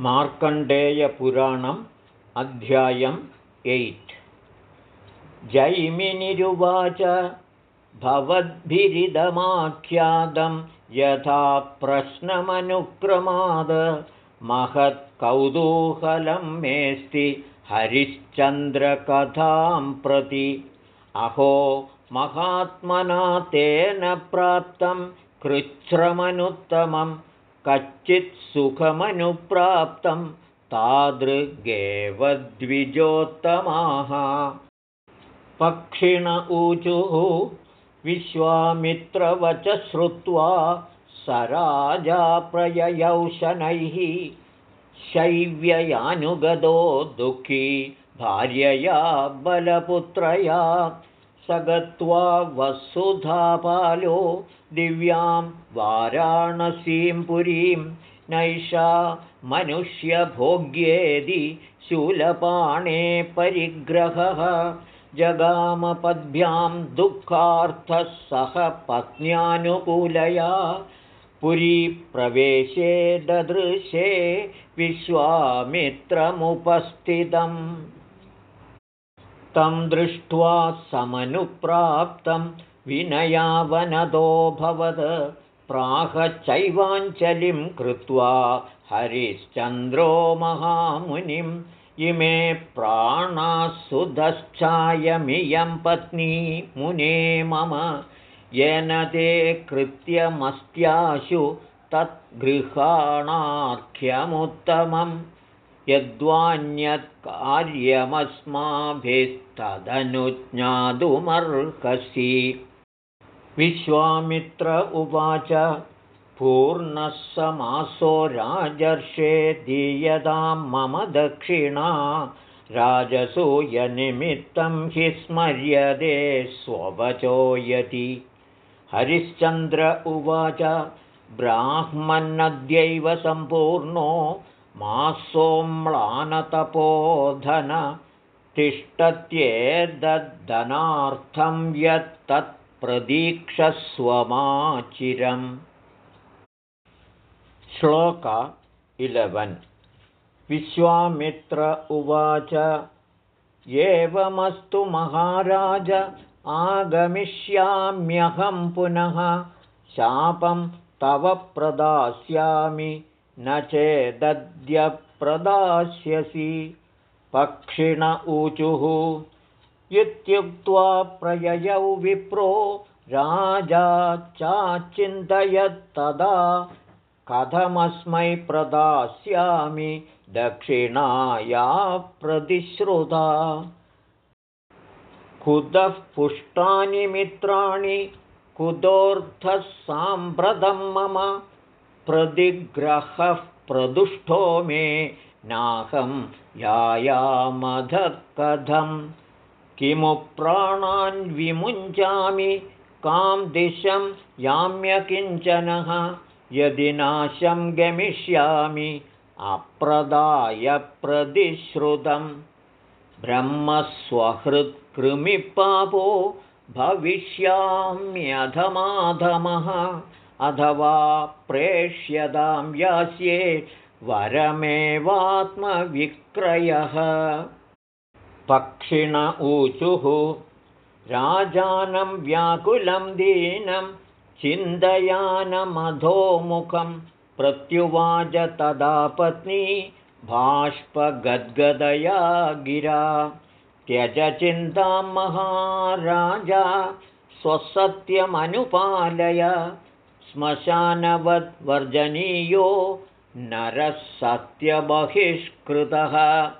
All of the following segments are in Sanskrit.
मार्कण्डेयपुराणम् अध्यायम् एय्ट्। जैमिनिरुवाच भवद्भिरिदमाख्यातं यथा प्रश्नमनुक्रमाद महत्कौतूहलं मेस्ति हरिश्चन्द्रकथां प्रति। अहो महात्मना तेन प्राप्तं कृच्छ्रमनुत्तमं कच्चित् सुखमनुप्राप्तं तादृगेव द्विजोत्तमाः पक्षिण ऊचुः विश्वामित्रवच श्रुत्वा स राजा प्रययौ शनैः शैव्ययानुगतो दुःखी भार्यया बलपुत्रया गत्वा वसुधापालो दिव्यां वाराणसीं पुरीं नैषा मनुष्यभोग्येदि शूलपाणे परिग्रहः जगामपद्भ्यां दुःखार्थः सह पत्न्यानुकूलया पुरीप्रवेशे ददृशे विश्वामित्रमुपस्थितम् तं दृष्ट्वा समनुप्राप्तं विनयावनदोऽभवत् प्राहचैवाञ्चलिं कृत्वा हरिश्चन्द्रो महामुनिम्। इमे प्राणासुधश्चायमियं पत्नी मुने मम। येन ते कृत्यमस्त्याशु तद्गृहाणाख्यमुत्तमं यद्वान्यत्कार्यमस्माभिस्तदनुज्ञातुमर्हसि। विश्वामित्र उवाच पूर्णः समासो राजर्षे दीयतां मम दक्षिणा। राजसूयनिमित्तं हि स्मर्यते स्ववचो यति। हरिश्चन्द्र उवाच ब्राह्मणद्यैव सम्पूर्णो मासोम्लानतपोधन तिष्ठत्येदद्धनार्थं यत्तत्प्रदीक्षस्वमाचिरम्। श्लोक इलेवन्। विश्वामित्र उवाच एवमस्तु महाराज आगमिष्याम्यहं पुनः शापं तव प्रदास्यामि न चेदद्य प्रदास्यसि पक्षिण ऊचुः इत्युक्त्वा प्रययौ विप्रो राजा चाचिन्तयत्तदा कथमस्मै प्रदास्यामि दक्षिणाया प्रतिश्रुता। कुतः पुष्टानि मित्राणि कुतोऽर्थः साम्प्रतं मम प्रतिग्रहः प्रदुष्टो मे नाहं यायामधः कथं किमु प्राणान् विमुञ्चामि कां दिशं याम्यकिञ्चनः यदि नाशं गमिष्यामि अप्रदायप्रतिश्रुतं ब्रह्मस्वहृत्कृमिपापो भविष्याम्यधमाधमः अथवा प्रेष्यतां यास्ये वरमेवात्मविक्रयः। पक्षिण ऊचुः राजानं व्याकुलं दीनं चिन्तयानमधोमुखं प्रत्युवाच तदा पत्नी बाष्पगद्गदया गिरा। त्यज चिन्तां महाराजा स्वसत्यमनुपालय श्मशानवद्वर्जनीयो नरः सत्यबहिष्कृतः।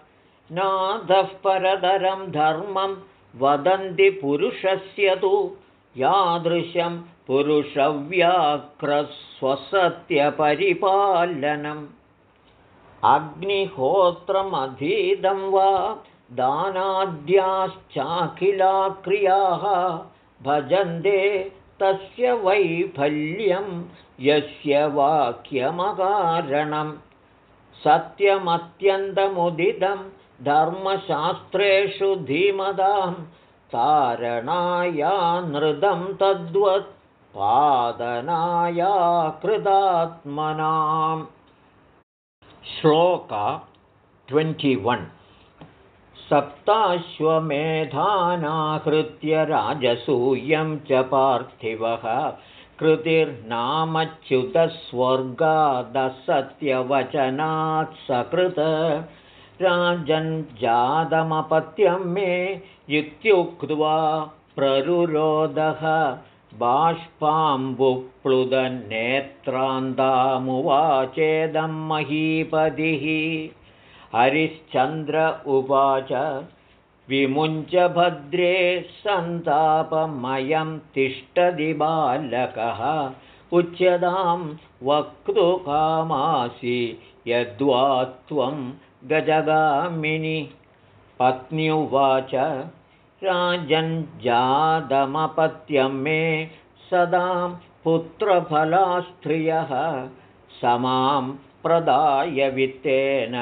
नाथः परतरं धर्मं वदन्ति पुरुषस्य तु। यादृशं पुरुषव्याघ्रस्वसत्यपरिपालनम्। अग्निहोत्रमधीतं वा दानाद्याश्चाखिला क्रियाः भजन्ते तस्य वैफल्यं यस्य वाक्यमकारणं सत्यमत्यन्तमुदितं धर्मशास्त्रेषु धीमदां तारणाया नृतं तद्वत् पादनाया कृतात्मनाम् श्लोक ट्वेण्टिवन् सप्ताश्वमेधानाहृत्य राजसूयं च पार्थिवः। कृतिर्नामच्युतस्वर्गादसत्यवचनात् सकृत। राजन् मे इत्युक्त्वा प्ररुरोदः। बाष्पाम्बुप्लुदनेत्रान्तामुवाचेदं महीपतिः हरिश्चन्द्र उवाच विमुञ्च भद्रे सन्तापमयं तिष्ठति बालकः उच्यतां वक्तुकामासि यद्वा त्वं गजगामिनि। पत्न्युवाच राजञ्जातमपत्यं मे सदां पुत्रफलास्त्रियः समां प्रदाय वित्तेन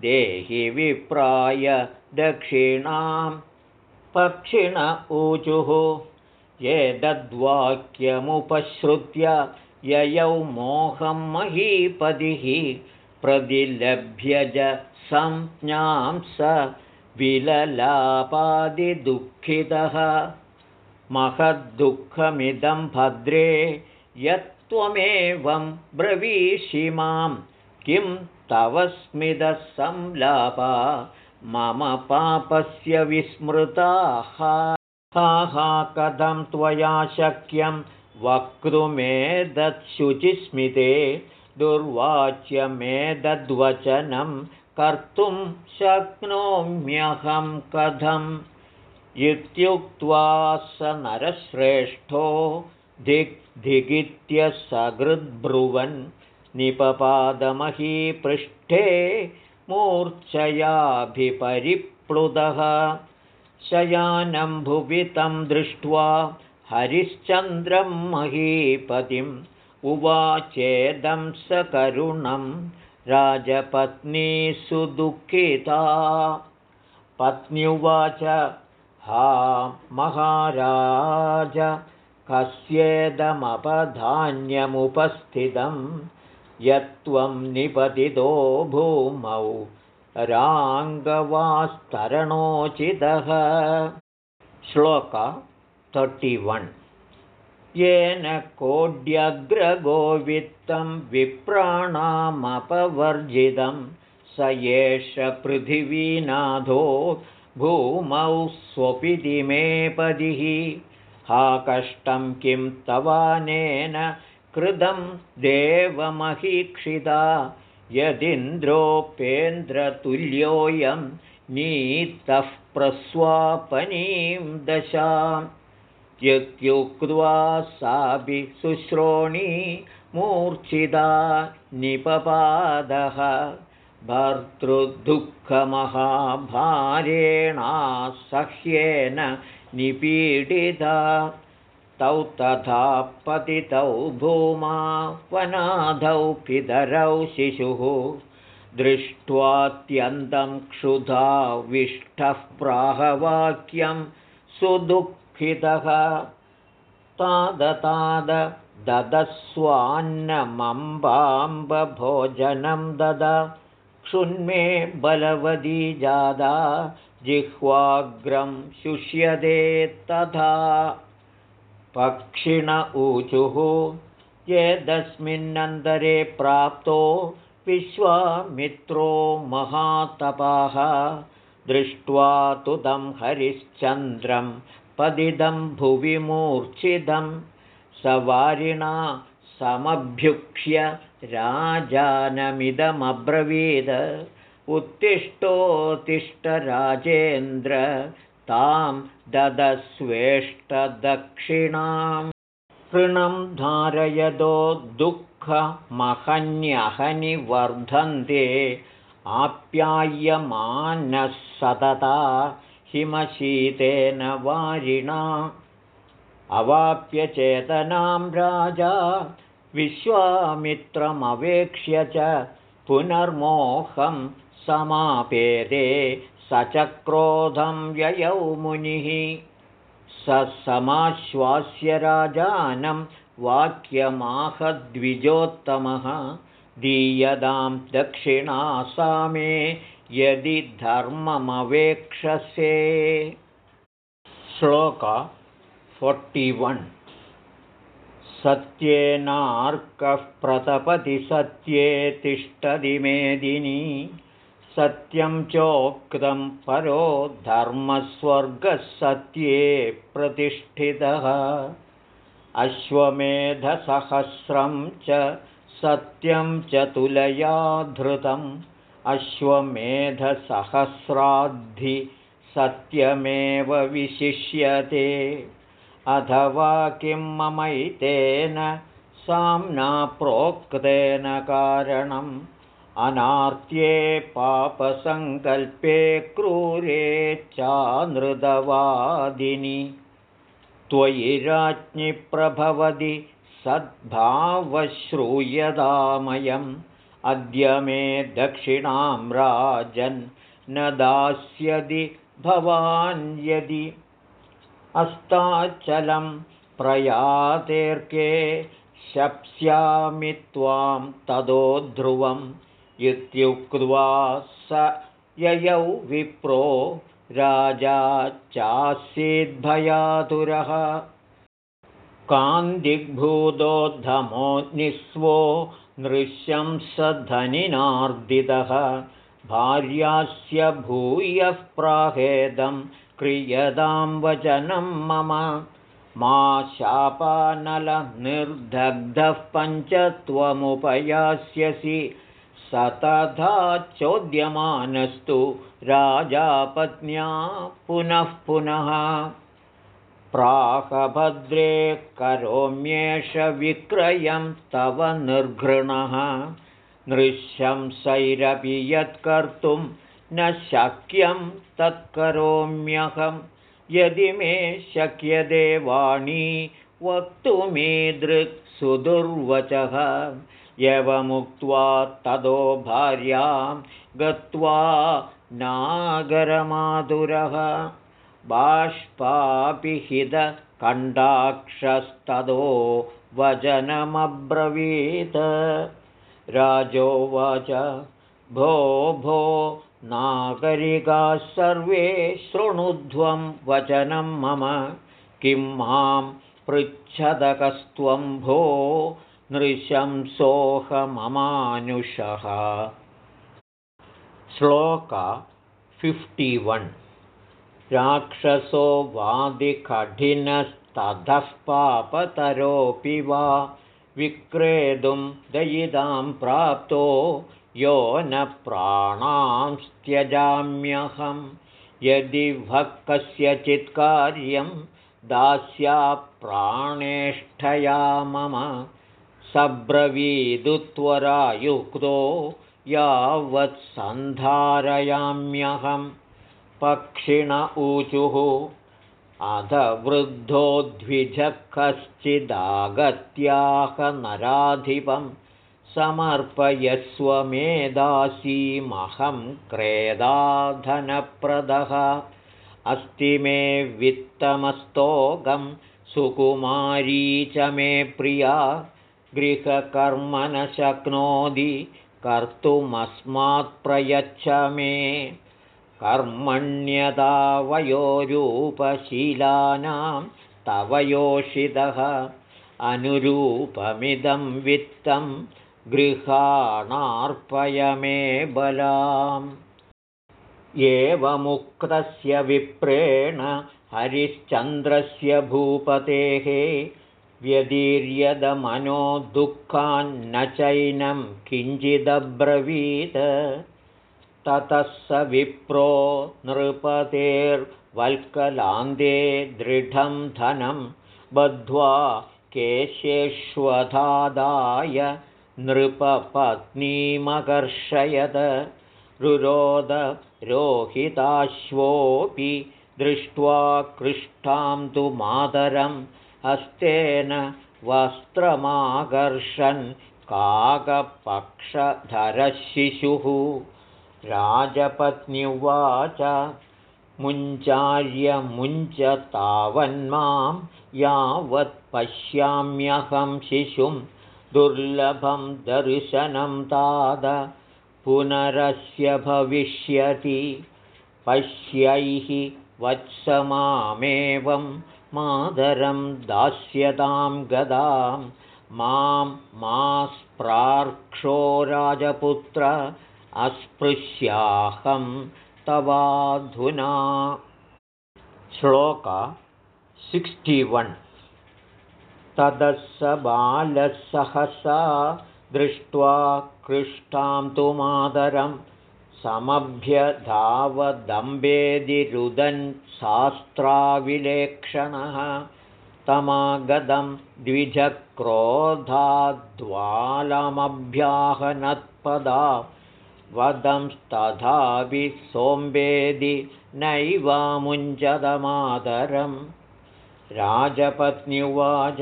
देहि विप्राय दक्षिणां पक्षिण ऊचुः। एतद्वाक्यमुपश्रुत्य ययौ मोहं महीपतिः प्रतिलभ्यज संज्ञां स विललापादिदुःखितः। महद्दुःखमिदं भद्रे यत्त्वमेवं ब्रवीषि मां। किं तव स्मितसंलापा मम पापस्य विस्मृताः हा कथं त्वया शक्यं वक्तुमेतच्छुचिस्मिते दुर्वाच्यमेतद्वचनं कर्तुं शक्नोम्यहं कथम् इत्युक्त्वा स नरश्रेष्ठो दिग्धिगित्यसकृद्ब्रुवन् निपपादमहीपृष्ठे मूर्च्छयाभिपरिप्लुतः। शयानं भुवि तं दृष्ट्वा हरिश्चन्द्रं महीपतिम् उवाचेदं सकरुणं राजपत्नीसुदुःखिता पत्न्युवाच हा महाराज कस्येदमपधान्यमुपस्थितं यत्त्वं निपतितो भूमौ राङ्गवास्तरणोचितः। श्लोक तर्टिवन् येन कोड्यग्रगोवित्तं विप्राणामपवर्जितं स एष पृथिवीनाथो भूमौ स्वपिति हा कष्टं किं तवानेन कृतं देवमहीक्षिता यदिन्द्रोपेन्द्रतुल्योऽयं नीतः प्रस्वापनीं दशाम्। इत्युक्त्वा सापि शुश्रोणी मूर्च्छिदा निपपादः। भर्तृदुःखमहाभारेणासह्येन निपीडिता तौ तथा पतितौ भूमा वनाधौ पितरौ शिशुः दृष्ट्वात्यन्तं क्षुधा विष्ठः प्राहवाक्यं सुदुःख तादताद ददस्वान्नमम्बाम्बभोजनं दद। क्षुन्मे बलवदी जादा जिह्वाग्रं शुष्यते तथा पक्षिण ऊचुः यदस्मिन्नन्तरे प्राप्तो विश्वामित्रो महातपाः। दृष्ट्वा तुदं हरिश्चन्द्रं पदिदं भुवि मूर्च्छितं सवारिणा समभ्युक्ष्य राजानमिदमब्रवीद। उत्तिष्ठोत्तिष्ठराजेन्द्र तां ददस्वेष्टदक्षिणां ऋणं धारयदो दुःखमहन्यहनि वर्धन्ते आप्यायमानः सतता हिमशीतेन वारिणा। अवाप्य चेतनां राजा विश्वामित्रमवेक्ष्य च पुनर्मोहं समापेदे स च क्रोधं व्ययौ मुनिः। स समाश्वास्य राजानं वाक्यमाहद्विजोत्तमः। दीयतां दक्षिणा सा मे यदि धर्ममवेक्षसे। श्लोक फोर्टिवन् सत्येनार्कः प्रतपति सत्ये तिष्ठति मेदिनी सत्यं चोक्तं परो धर्मस्वर्गः सत्ये प्रतिष्ठितः। अश्वमेधसहस्रं च सत्यं च तुलया धृतम् अश्वमेधसहस्राद्धि सत्यमेव विशिष्यते। अथवा किं ममैतेन साम्ना प्रोक्तेन कारणम् अनार्त्ये पापसङ्कल्पे क्रूरे चानृतवादिनि त्वयि राज्ञि प्रभवति सद्भावश्रूयतामयम्। अद्य मे दक्षिणां राजन् न दास्यति भवान् यदि। अस्ताचलं प्रयातेर्के शप्स्यामि त्वां तदो ध्रुवम् इत्युक्त्वा स ययौ विप्रो राजा चासीद्भयातुरः कान्दिग्भूतोद्धमो निःस्वो नृशंसधनिनार्दितः भार्यास्य भूयः प्राहेदं क्रियतां वचनं मम। मा शापानलनिर्दग्धः पञ्चत्वमुपयास्यसि स तथा चोद्यमानस्तु राजापत्न्या पुनः पुनः। प्राहभद्रे करोम्येष विक्रयं तव निर्घृणः। नृशंसैरपि यत्कर्तुं न शक्यं तत्करोम्यहं। यदि मे शक्यते वाणी वक्तुमीदृक् सुदुर्वचः यवमुक्त्वा ततो भार्यां गत्वा नागरमाधुरः बाष्पापिहितकण्डाक्षस्ततो वचनमब्रवीत् राजोवाच भो भो नागरिकाः सर्वे शृणुध्वं वचनं मम किं मां पृच्छदकस्त्वं भो नृशंसोऽहममानुषः श्लोक फिफ्टिवन् राक्षसो वादिकठिनस्ततः पापतरोऽपि वा विक्रेतुं दयितां प्राप्तो यो न प्राणां त्यजाम्यहं यदि कस्यचित् कार्यं दास्या प्राणेष्ठया मम सब्रवीदुत्वरायुक्तो यावत्सन्धारयाम्यहं पक्षिण ऊचुः अध वृद्धो द्विजः कश्चिदागत्याहनराधिपं समर्पयस्व मे दासीमहं क्रेदाधनप्रदः। अस्ति मे वित्तमस्तोकं सुकुमारी च मे प्रिया गृहकर्म न शक्नोति कर्तुमस्मात् प्रयच्छ मे। कर्मण्यतावयोरूपशीलानां तव योषितः अनुरूपमिदं वित्तं गृहाणार्पय मे बलाम्। एवमुक्तस्य विप्रेण हरिश्चन्द्रस्य भूपतेः व्यदीर्यदमनो दुःखान्न चैनं किञ्चिदब्रवीत्। ततः स विप्रो नृपतेर्वल्कलान्दे दृढं धनं बद्ध्वा केशेष्वधादाय नृपपत्नीमकर्षयत्। रुरोदरोहिताश्वोऽपि दृष्ट्वा कृष्टां तु मातरम् हस्तेन वस्त्रमाकर्षन् काकपक्षधरशिशुः। राजपत्न्युवाच मुञ्चार्य मुञ्च तावन्मां यावत् पश्याम्यहं शिशुं दुर्लभं दर्शनं ताद पुनरस्य भविष्यति पश्यैः वत्समामेवं मादरं दास्यतां गदां। मां मास्प्रार्क्षो राजपुत्र अस्पृश्याहं तवाधुना। श्लोक सिक्स्टिवन् ततः स बालसहसा दृष्ट्वा कृष्टां तु मातरं समभ्यधावदम्बेदिरुदन् शास्त्राविलेक्षणः तमागतं द्विजक्रोधाद्वालमभ्याहनत्पदा वदंस्तथापि सोम्बेदि नैवामुञ्चदमातरम् राजपत्न्युवाच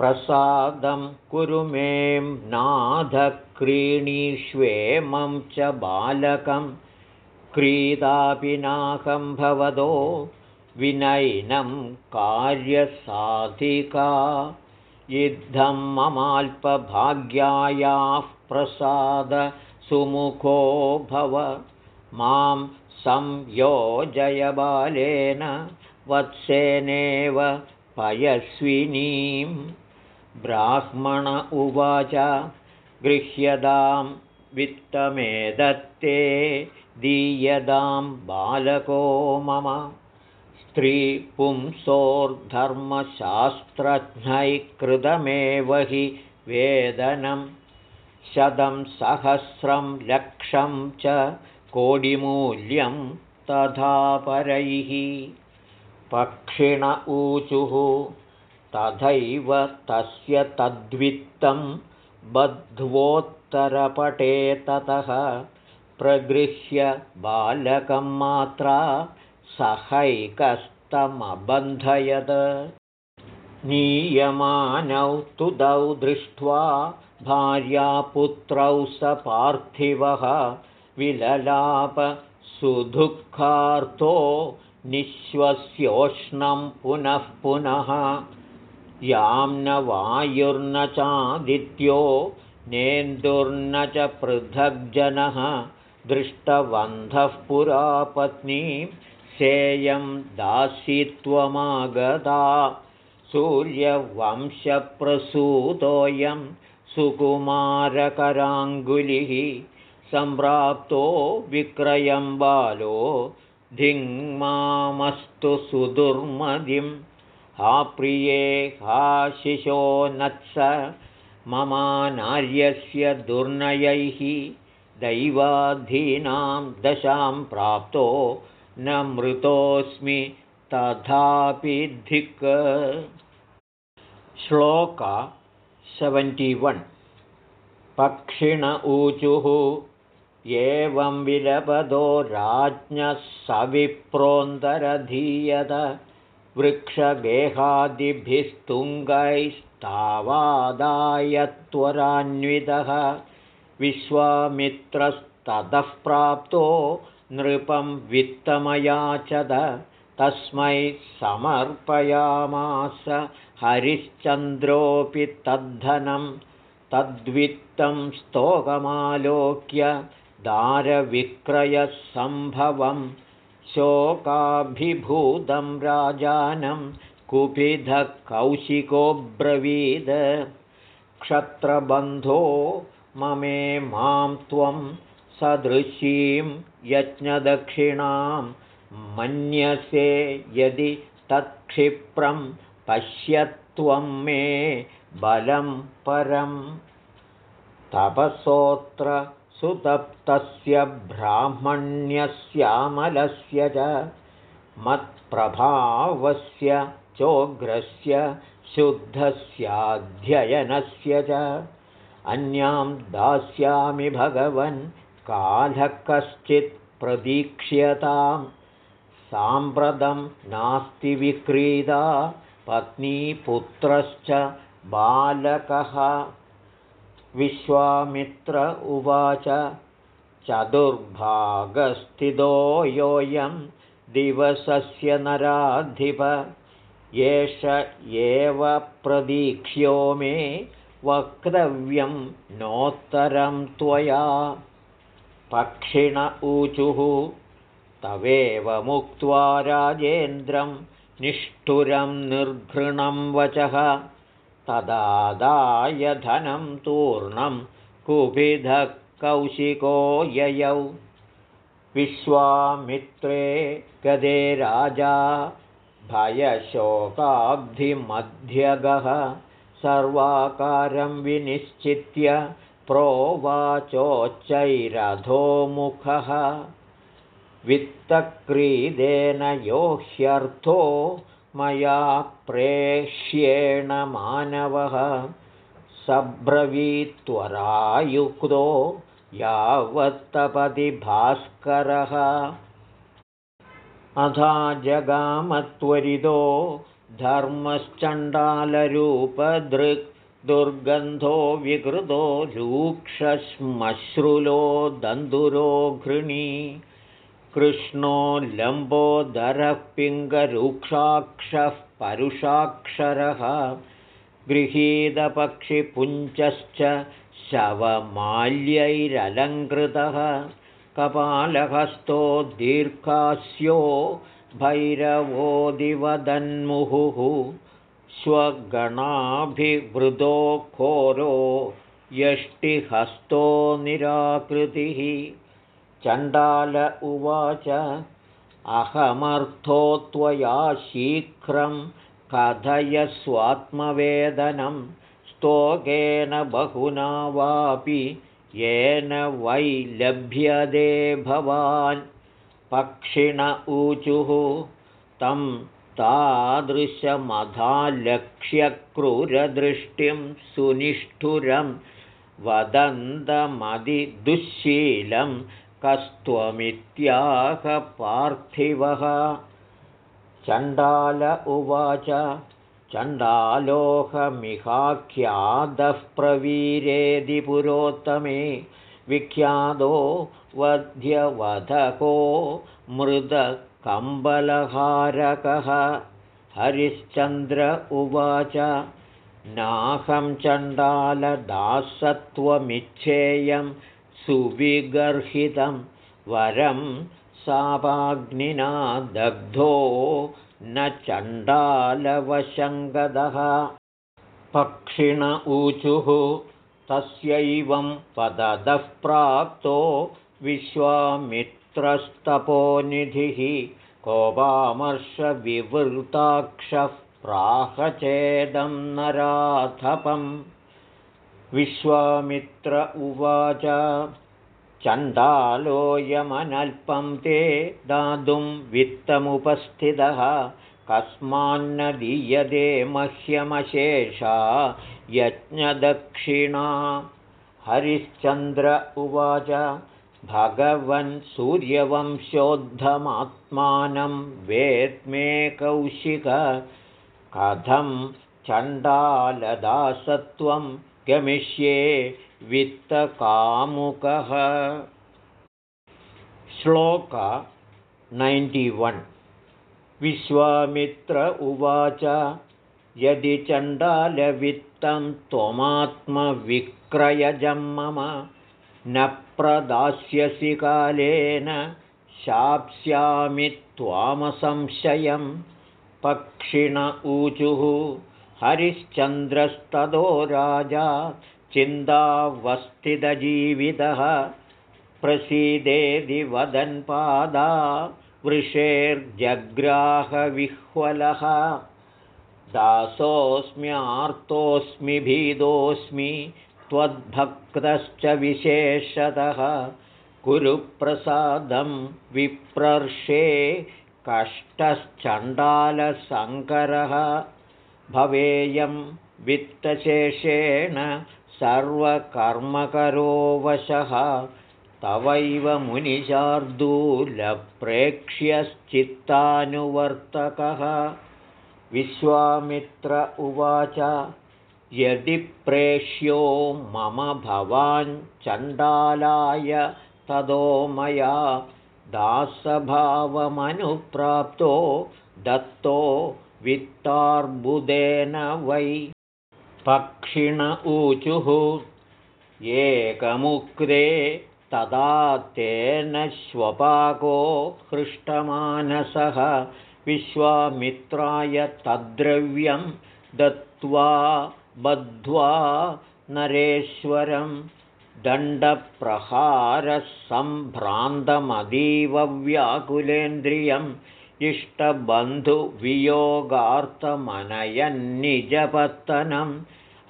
प्रसादं कुरु में नाथक्रीणीष्वेमं च बालकं। क्रीडापि नाहं भवदो विनयनं कार्यसाधिका। युद्धं ममाल्पभाग्यायाः प्रसादसुमुखो भव। मां संयोजयबालेन वत्सेनेव पयस्विनीम् ब्राह्मण उवाच गृह्यतां वित्तमेदत्ते दीयतां बालको मम। स्त्रीपुंसोर्धर्मशास्त्रज्ञैः कृतमेव हि वेदनं शतं सहस्रं लक्षं च कोडिमूल्यं तथा परैः। पक्षिण ऊचुः तथैव तस्य तद्वित्तं बध्वोत्तरपटे ततः प्रगृह्य बालकं मात्रा सहैकस्तमबन्धयत्। नीयमानौ तुदौ दृष्ट्वा भार्यापुत्रौ स पार्थिवः विललापसुदुःखार्थो निःश्वस्योष्णं पुनः पुनः यां न वायुर्न चादित्यो नेन्दुर्न च पृथग्जनः दृष्टवन्धः पुरा पत्नीं सेयं दासित्वमागता सूर्यवंशप्रसूतोऽयं सुकुमारकराङ्गुलिः सम्प्राप्तो विक्रयं बालो धिङ्मामस्तु सुदुर्मदिम् हा प्रिये हा शिशो नत्स ममानार्यस्य दुर्नयैः दैवाधीनां दशां प्राप्तो न मृतोऽस्मि तथापि धिक्। श्लोक वन्। पक्षिण ऊचुः एवं विलपदो राज्ञः सविप्रोन्दरधीयत वृक्षगेहादिभिस्तुङ्गैस्तावादाय त्वरान्वितः विश्वामित्रस्ततः प्राप्तो नृपं वित्तमयाचद। तस्मै समर्पयामास। हरिश्चन्द्रोऽपि तद्धनं। तद्वित्तं स्तोकमालोक्य दारविक्रयसम्भवम् शोकाभिभूतं राजानं कुपिधः कौशिकोऽब्रवीद क्षत्रबन्धो ममे मां त्वं सदृशीं यज्ञदक्षिणां मन्यसे यदि तत्क्षिप्रं पश्यत्वं मे बलं परं। तपसोऽत्र सुतप्तस्य ब्राह्मण्यस्यामलस्य च मत्प्रभावस्य चोग्रस्य शुद्धस्याध्ययनस्य च अन्यां दास्यामि भगवन् कालः कश्चित् प्रतीक्ष्यतां साम्प्रतं नास्ति विक्रीता पत्नीपुत्रश्च बालकः विश्वामित्र उवाच चतुर्भागस्थितो योऽयं दिवसस्य नराधिप एष एव प्रदीक्ष्यो मे वक्तव्यं नोत्तरं त्वया। पक्षिण ऊचुः तवेव मुक्त्वा राजेन्द्रं निष्ठुरं निर्घृणं वचः तदादाय धनं तूर्णं कुपिधः कौशिको ययौ। विश्वामित्रे गदे राजा भयशोकाब्धिमध्यगः सर्वाकारं विनिश्चित्य प्रोवाचोच्चैरधोमुखः। वित्तक्रीदेन यो ह्यर्थो मया प्रेष्येण मानवः सब्रवीत्वरायुक्तो यावत्तपदि भास्करः। अथा जगामत्वरितो धर्मश्चण्डालरूपदृक् दुर्गन्धो विकृतो रूक्षश्मश्रुलो दन्दुरो घृणी कृष्णो लम्बोदरः पिङ्गरूक्षाक्षः परुषाक्षरः गृहीतपक्षिपुञ्चश्च शवमाल्यैरलङ्कृतः कपालहस्तो दीर्घास्यो भैरवोदिवदन्मुहुः स्वगणाभिवृतो खोरो यष्टिहस्तो निराकृतिः चण्डाल उवाच अहमर्थो त्वया शीघ्रं कथय स्वात्मवेदनं स्तोकेन बहुना वापि येन वै लभ्यते भवान्। पक्षिण ऊचुः तं तादृशमधालक्ष्यक्रूरदृष्टिं सुनिष्ठुरं वदन्तमधिदुःशीलं कस्त्वमित्याहपार्थिवः चण्डाल उवाच चण्डालोहमिहाख्यातः प्रवीरेदिपुरोत्तमे विख्यातो वध्यवधको मृदकम्बलहारकः। हरिश्चन्द्र उवाच नाहं चण्डालदासत्वमिच्छेयं सुविगर्हितं वरं सापाग्निना दग्धो न चण्डालवशङ्गदः। पक्षिण ऊचुः तस्यैवं पददः प्राप्तो विश्वामित्रस्तपोनिधिः। कोपामर्शविवृताक्षः प्राहचेदं नराथपम् विश्वामित्र उवाच चण्डालोऽयमनल्पं ते दातुं वित्तमुपस्थितः कस्मान्न दीयते मह्यमशेषा यज्ञदक्षिणा। हरिश्चन्द्र उवाच भगवन् सूर्यवंशोद्धमात्मानं वेद्मे कौशिक कथं चण्डालदासत्वं गमिष्ये वित्तकामुकः। श्लोक नैन्टिवन् विश्वामित्र उवाच यदि चण्डालवित्तं त्वमात्मविक्रयजं मम न प्रदास्यसि कालेन शाप्स्यामि त्वामसंशयं पक्षिण ऊचुः हरिश्चन्द्रस्ततो राजा चिन्तावस्थितजीवितः। प्रसीदेदि वदन्पादा वृषेर्जग्राहविह्वलः। दासोऽस्म्यार्तोऽस्मि भीदोऽस्मि त्वद्भक्तश्च विशेषतः। कुरुप्रसादं विप्रर्षे कष्टश्चण्डालसङ्करः भवेयं वित्तशेषेण सर्वकर्मकरो वशः तवैव मुनिशार्दूलप्रेक्ष्यश्चित्तानुवर्तकः। विश्वामित्र उवाच यदि प्रेष्यो मम भवान् चण्डालाय तदो मया दासभावमनुप्राप्तो दत्तो वित्तार्बुदेन वै पक्षिण ऊचुः एकमुक्ते तदा तेन श्वपाको हृष्टमानसः विश्वामित्राय तद्द्रव्यं दत्त्वा बद्ध्वा नरेश्वरं दण्डप्रहारः व्याकुलेन्द्रियम् इष्टबन्धुवियोगार्थमनयन्निजपत्तनं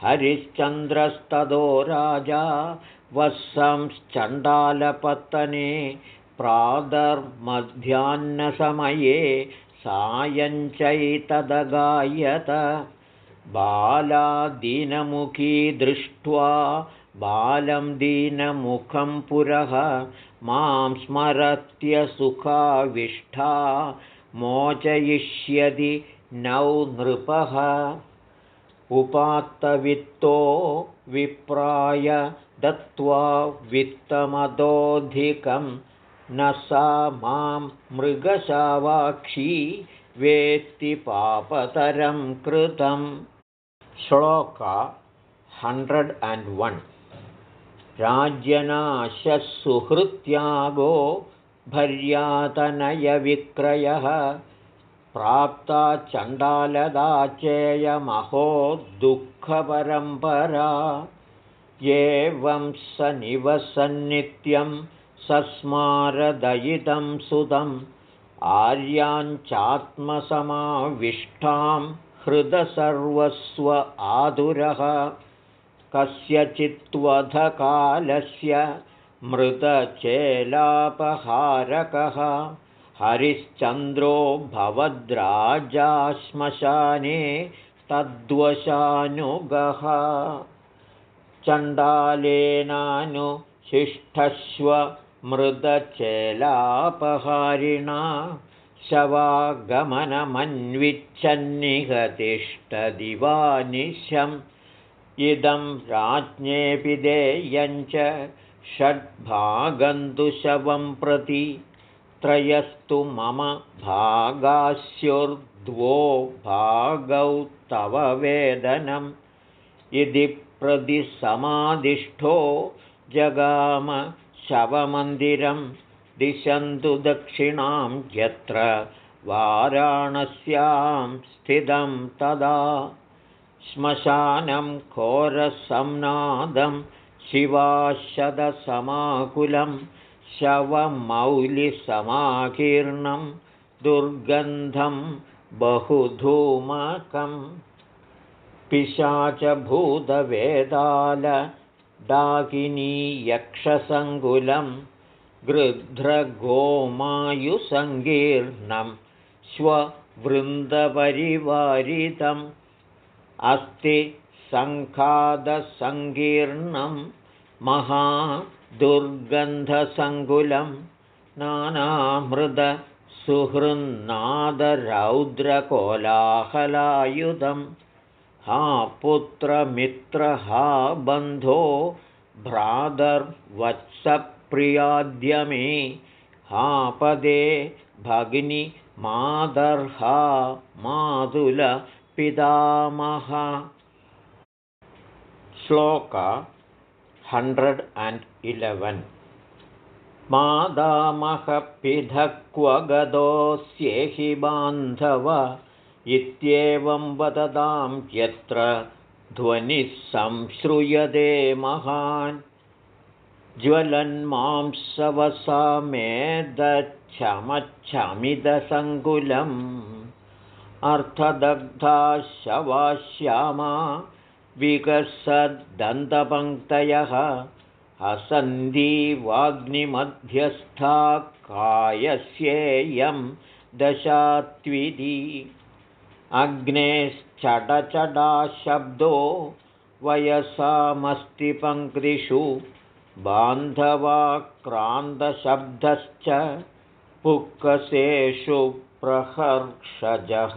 हरिश्चन्द्रस्तदो राजा वस्संश्चण्डालपत्तने प्रादर्मध्याह्नसमये सायञ्चैतदगायत बालादीनमुखी दृष्ट्वा बालं दीनमुखं पुरः। मां स्मरत्यसुखाविष्ठा मोचयिष्यति नौ नृपः। उपात्तवित्तो विप्राय दत्त्वा वित्तमदोऽधिकं न सा मां मृगशावाक्षी वेत्ति पापतरं कृतं श्लोक हण्ड्रेड् अण्ड् वन्। राज्यनाशसुहृत्यागो भर्यातनयविक्रयः प्राप्ता चण्डालदा चेयमहो दुःखपरम्परा एवं स निवसन्नित्यं सस्मारदयितं सुतम्। आर्याञ्चात्मसमाविष्टां हृदसर्वस्व आदुरः। कस्यचित्वधकालस्य मृतचेलापहारकः हरिश्चन्द्रो भवद्राजाश्मशाने तद्वशानुगः चण्डालेनानुशिष्ठस्व मृदचेलापहारिणा शवागमनमन्विच्छन्निहतिष्ठदिवानिशम् इदं राज्ञेऽपि देयञ्च षड्भागन्तुशवं प्रति त्रयस्तु मम भागास्युर्द्वो भागौ तव वेदनम् इति प्रतिसमाधिष्ठो जगाम शवमन्दिरं दिशन्तु दक्षिणां यत्र वाराणस्यां स्थितं तदा। श्मशानं घोरसंनादं शिवाशदसमाकुलं शवमौलिसमाकीर्णं दुर्गन्धं बहुधूमकम् पिशाचभूतवेदालडाकिनीयक्षसङ्कुलं गृध्रगोमायुसङ्कीर्णं स्ववृन्दपरिवारितम् अस्ति सङ्खादसङ्कीर्णं महादुर्गन्धसङ्कुलं नानामृदसुहृन्नादरौद्रकोलाहलायुधं हा पुत्रमित्र हा बन्धो भ्रातर्वत्सप्रियाद्य मे हा पदे भगिनि मादर्हा मातुल पितामह श्लोक हण्ड्रेड् अण्ड् इलेवन् मादामहपिधक्व गतोऽस्येहि बान्धव इत्येवं वदतां यत्र ध्वनिः संश्रूयते महान्। ज्वलन्मांसवसा मेदच्छमच्छमिदसङ्कुलम् अर्थदग्धा शवाश्यामा विकसद्दन्तपङ्क्तयः हसन्धीवाग्निमध्यस्था कायस्येयं दशात्विधि। अग्नेश्चडचडाशब्दो वयसामस्तिपङ्क्तिषु बान्धवाक्रान्तशब्दश्च पुक्कसेषु प्रहर्षजः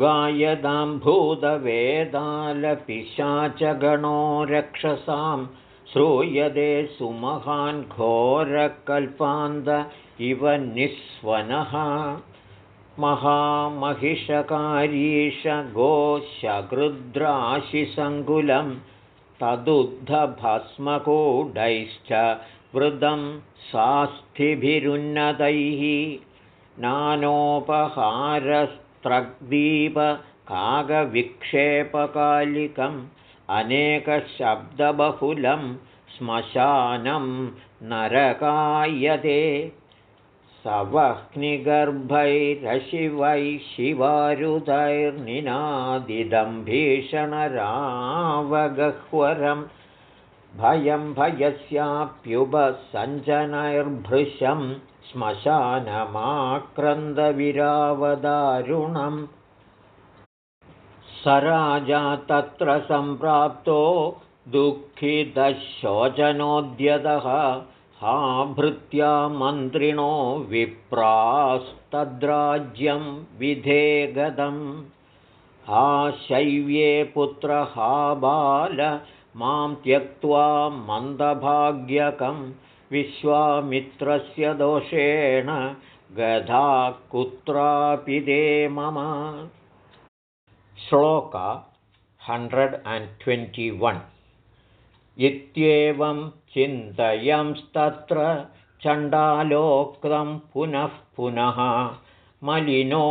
गायदाम्भूतवेदालपिशाचगणो रक्षसां श्रूयते सुमहान् घोरकल्पान्त इव निःस्वनः। महामहिषकारीशगोशकृद्राशिसङ्कुलं तदुद्धभस्मकूडैश्च वृदं सास्थिभिरुन्नतैः नानोपहारस्त्रग्दीपकागविक्षेपकालिकम् अनेकशब्दबहुलं श्मशानं नरकायते सवह्निगर्भैरशिवैः शिवारुदैर्निनादिदं भीषणरावगह्वरं भयं भयस्याप्युपसञ्जनैर्भृशं श्मशानमाक्रन्दविरावदारुणम् स राजा तत्र सम्प्राप्तो दुःखितशोचनोद्यतः हा भृत्या मन्त्रिणो विप्रास्तद्राज्यं विधेगदम्। हा शैव्ये पुत्र हा बाल मां त्यक्त्वा मन्दभाग्यकं विश्वामित्रस्य दोषेण गधा कुत्रापि ते मम। श्लोक हण्ड्रेड् अण्ड् ट्वेण्टि वन्। इत्येवं चिन्तयंस्तत्र चण्डालोक्तं पुनः पुनः मलिनो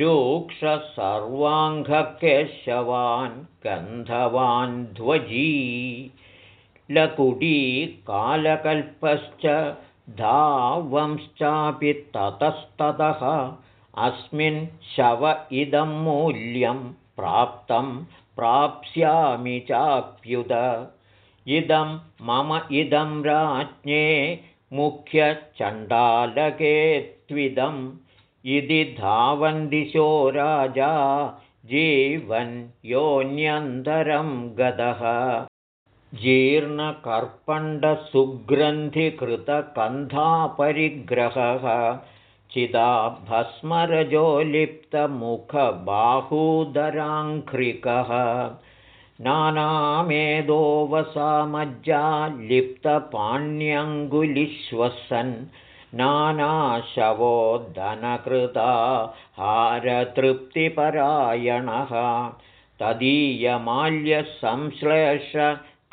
रूक्षसर्वाङ्गकेशवान् गन्धवान् ध्वजी लकुटी कालकल्पश्च धावंश्चापि ततस्ततः अस्मिन् शव इदं मूल्यं प्राप्तं प्राप्स्यामि चाप्युद। इदं मम इदं राज्ञे मुख्यचण्डालके त्विदम् इति धावन्दिशो राजा जीवन् योऽन्यन्तरं गतः जीर्णकर्पण्डसुग्रन्थिकृतकन्धापरिग्रहः चिदा भस्मरजोलिप्तमुखबाहूदराङ्घ्रिकः नानाशवोद्धनकृता हारतृप्तिपरायणः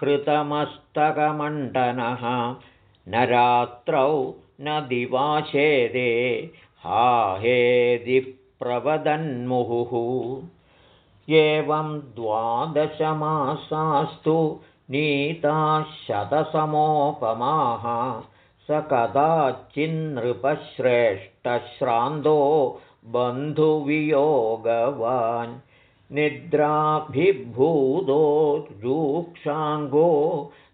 तदीयमाल्यसंश्लेषकृतमस्तकमण्डनः न रात्रौ न दिवाशेदे। हा हेदि प्रवदन्मुहुः एवं द्वादशमासास्तु नीताशतसमोपमाः स कदाचिन्नृपश्रेष्ठश्रान्तो बन्धुवियोगवान् निद्राभिभूतो रूक्षाङ्गो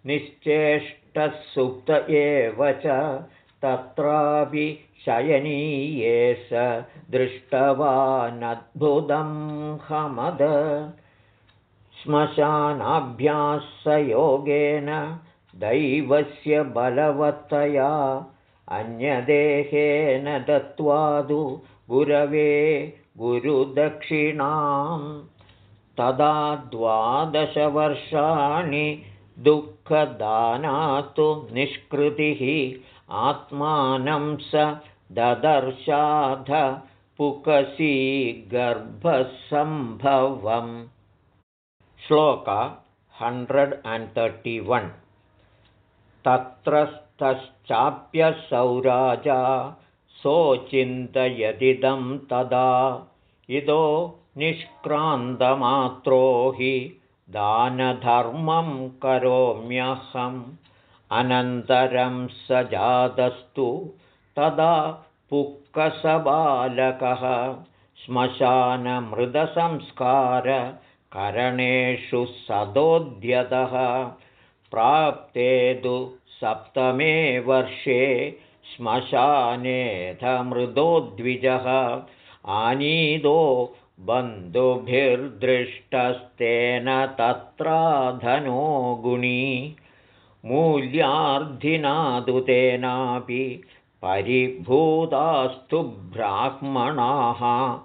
निश्चेष्टः सुप्त एव च तत्रापि शयनीये स दृष्टवानद्भुतं हमद। श्मशानाभ्यासयोगेन दैवस्य बलवत्तया अन्यदेहेन दत्त्वादु गुरवे गुरुदक्षिणां तदा द्वादशवर्षाणि दुःखदानातु निष्कृतिः आत्मानं स ददर्शाध पुकसी गर्भसम्भवम्। श्लोक हण्ड्रेड् अण्ड् तर्टि वन्। तत्रस्थश्चाप्यसौ राजा सोचिन्तयदिदं तदा। इदो निष्क्रान्तमात्रो हि दानधर्मं करोम्यहम्। अनन्तरं स जातस्तु तदा पुक्कसबालकः। श्मशानमृदसंस्कारकरणेषु सदोद्यतः। प्राप्ते तु सप्तमे वर्षे श्मशानेधमृदोद्विजः आनीदो बन्धुभिर्दृष्टस्तेन तत्राधनो गुणी। मूल्यार्धिनादुतेनापि परिभूतास्तु ब्राह्मणाः।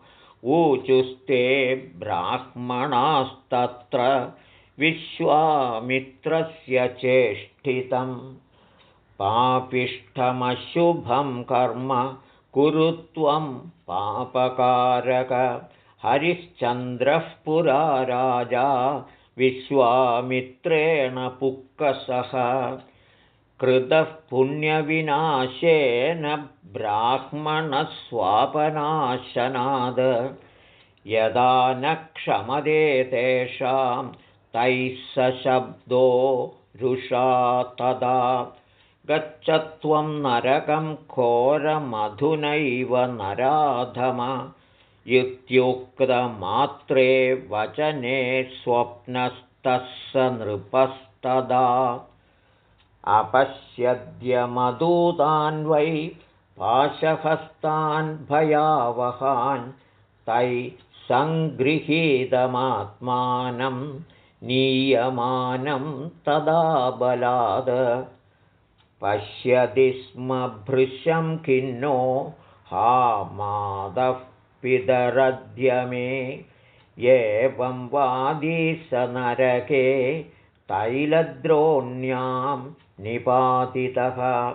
ऊचुस्ते ब्राह्मणास्तत्र विश्वामित्रस्य चेष्टितं पापिष्ठमशुभं कर्म कुरु त्वं पापकारक। हरिश्चन्द्रः पुरा राजा विश्वामित्रेण पुक्कसः। कृतः पुण्यविनाशेन ब्राह्मणस्वापनाशनाद। यदा न क्षमदे तेषां तैः स शब्दो रुषा तदा गच्छ त्वं नरकं घोरमधुनैव नराधम। इत्युक्तमात्रे वचने स्वप्नस्तः स नृपस्तदा। पाशहस्तान् भयावहान् तैः सङ्गृहीतमात्मानं नीयमानं तदा बलाद पश्यति स्म भृशं खिन्नो हा मादः पितरद्य मे। एवं वादी स नरके तैलद्रोण्यां निपातितः।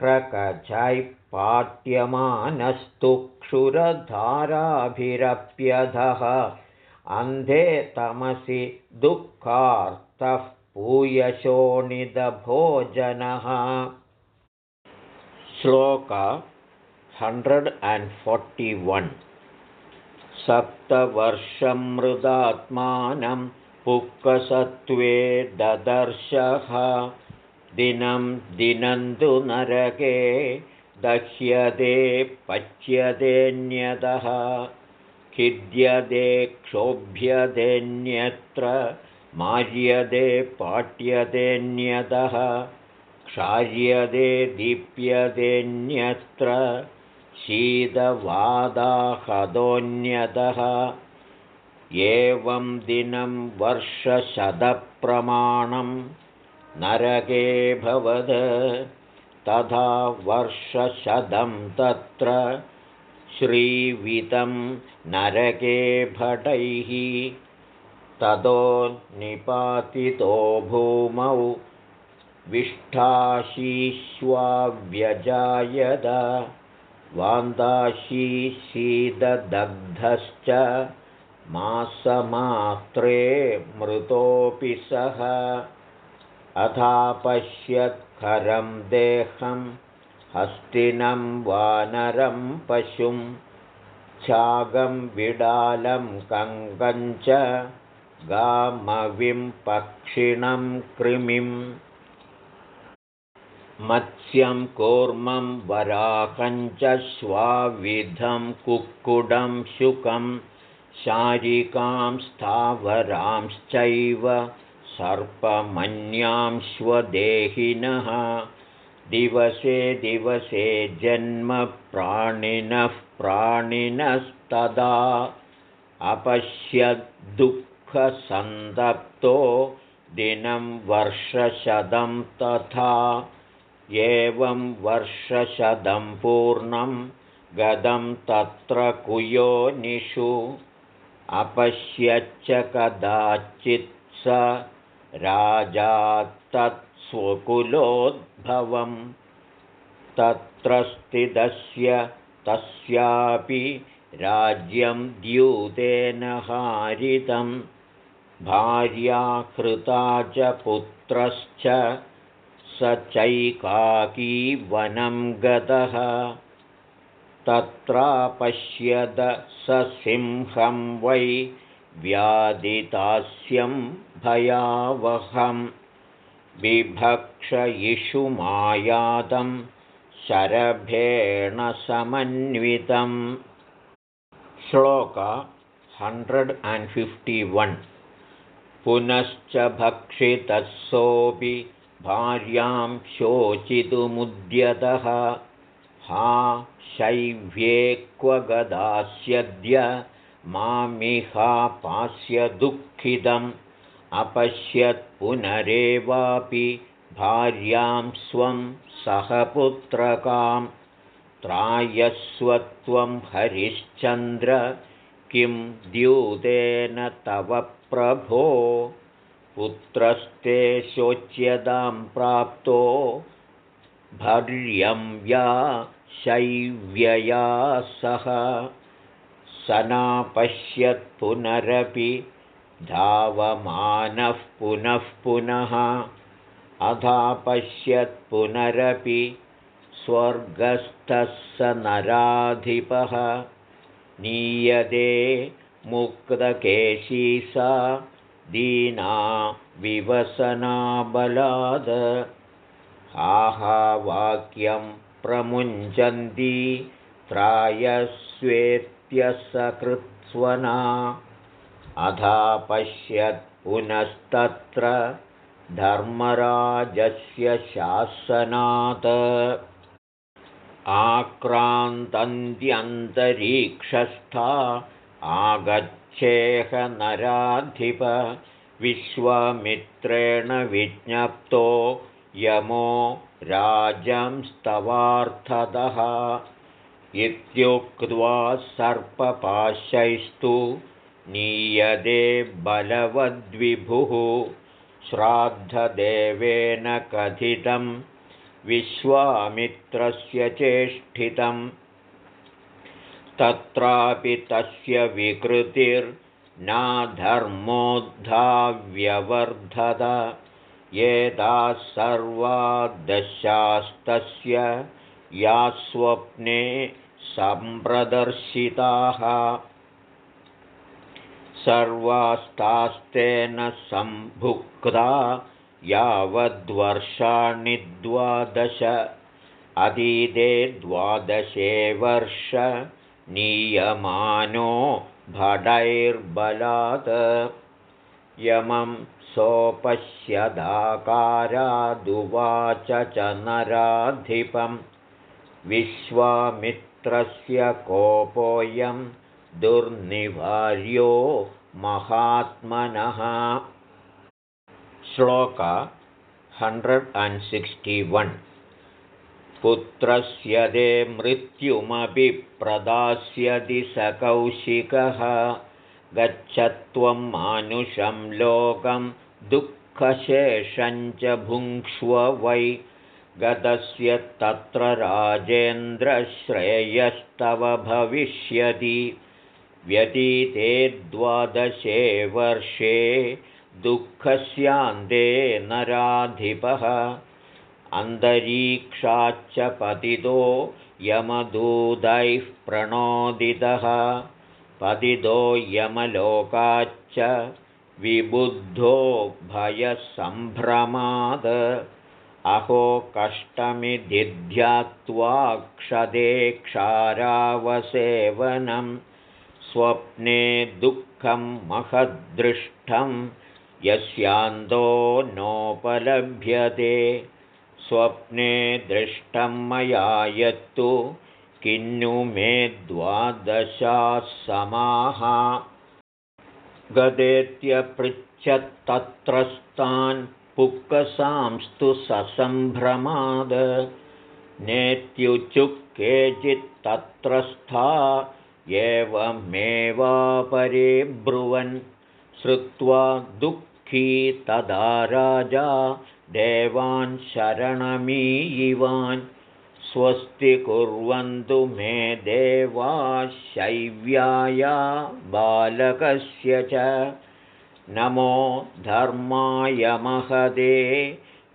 क्रकचैः पाट्यमानस्तु क्षुरधाराभिरप्यधः अन्धे तमसि दुःखार्थः पूयशोणितभोजनः श्लोक हण्ड्रेड् अण्ड् फोर्टि वन्। सप्तवर्षं मृदात्मानं पुक्कसत्त्वे ददर्शः। दिनं दिनन्तु नरके दह्यते पच्यतेऽन्यतः खिद्यते क्षोभ्यतेऽन्यत्र मार्यते पाट्यतेऽन्यतः क्षार्यते दीप्यतेऽन्यत्र शीतवादाहदोऽन्यतः। एवं दिनं वर्षशतप्रमाणं नरके भवद तथा वर्षशतं तत्र श्रीवितं नरके भटैः ततो निपातितो भूमौ विष्ठाशीष्वाव्यजायद वान्दाशीशीदग्धश्च मासमात्रे मृतोऽपि सः। अथापश्यत्खरं देहं हस्तिनं वानरं पशुं छागं विडालं कङ्गञ्च गामविं पक्षिणं कृमिम् मत्स्यं कूर्मं वराकञ्च स्वाविधं कुक्कुडं शुकं शारिकां स्थावरांश्चैव सर्पमन्यांश्वदेहिनः दिवसे दिवसे जन्मप्राणिनः प्राणिनस्तदा अपश्यद्दुःखसन्तप्तो दिनं वर्षशतं तथा एवं वर्षशतं पूर्णं गदं तत्र कुयोनिषु अपश्यच्च कदाचित् स राजा तत्स्वकुलोद्भवं तत्र स्थितस्य तस्यापि राज्यं द्यूतेन हारितं भार्याकृता च पुत्रश्च स चैकाकी वनं गतः। तत्रापश्यद स सिंहं वै व्यादितास्यं भयावहं बिभक्षयिषुमायातं शरभेण समन्वितं श्लोक हण्ड्रेड् अण्ड् फिफ्टि वन् पुनश्च भक्षितः सोऽपि भार्यां शोचितुमुद्यतः। हा शैव्ये क्व गदास्यद्य मामिहापास्य दुःखितम् अपश्यत् पुनरेवापि भार्यां स्वं सहपुत्रकां त्रायस्वत्वं हरिश्चन्द्र किं द्यूतेन तव प्रभो पुत्रस्ते शोच्यतां प्राप्तो भर्यं या शैव्यया सह स नापश्यत्पुनरपि धावमानः पुनः पुनः अधापश्यत्पुनरपि स्वर्गस्थः स नराधिपः नीयते मुक्तकेशी सा दीना विवसनाबलाद। आहावाक्यं प्रमुञ्चन्ती त्रायस्वेत्यसकृत्स्वना। अधा पश्यत् पुनस्तत्र धर्मराजस्य शासनात्। आक्रान्तन्त्यन्तरीक्षस्था आगच्छेह नराधिप विश्वामित्रेण विज्ञप्तो यमो राजंस्तवार्थदः। इत्युक्त्वा सर्पपाशैस्तु नीयते बलवद्विभुः। श्राद्धदेवेन कथितं विश्वामित्रस्य चेष्टितं तत्रापि तस्य विकृतिर्नाधर्मोद्धाव्यवर्धत। एताः सर्वा दशास्तस्य या स्वप्ने सम्प्रदर्शिताः। सर्वास्तास्तेन सम्भुक्ता यावद्वर्षाणि द्वादश। अतीते द्वादशे वर्ष नीयमानो भटैर्बलात्। यमं सोपश्यदाकारादुवाच च नराधिपं विश्वामित्रस्य कोपोऽयं दुर्निवार्यो महात्मनः। श्लोक हण्ड्रेड् अण्ड् सिक्स्टि वन् पुत्रस्य दे मृत्युमपि प्रदास्यति स कौशिकः गच्छत्वं मानुषं लोकं दुःखशेषञ्च भुङ्क्ष्व वै। गतस्य तत्र राजेन्द्रश्रेयस्तव भविष्यति। व्यतीते द्वादशे वर्षे दुःखस्यान्ते नराधिपः अन्तरीक्षाच्च पतितो यमदूतैः प्रणोदितः। पतितो यमलोकाच्च विबुद्धो भयसम्भ्रमाद अहो कष्टमिधिध्यात्वा क्षदे क्षारावसेवनं स्वप्ने दुःखं महद्दृष्टं यस्यान्तो नोपलभ्यते स्वप्ने दृष्टं मया यत्तु किन्नु मे द्वादशाः समाः गदेत्यपृच्छत्तत्रस्तान् पुक्कसांस्तु ससम्भ्रमाद। नेत्युचुः केचित्तत्रस्था एवमेवापरे ब्रुवन्। श्रुत्वा दुःखी तदा राजा देवान् शरणमीयिवान् स्वस्ति कुर्वन्तु मे देवा शैव्याया बालकस्य च। नमो धर्माय महदे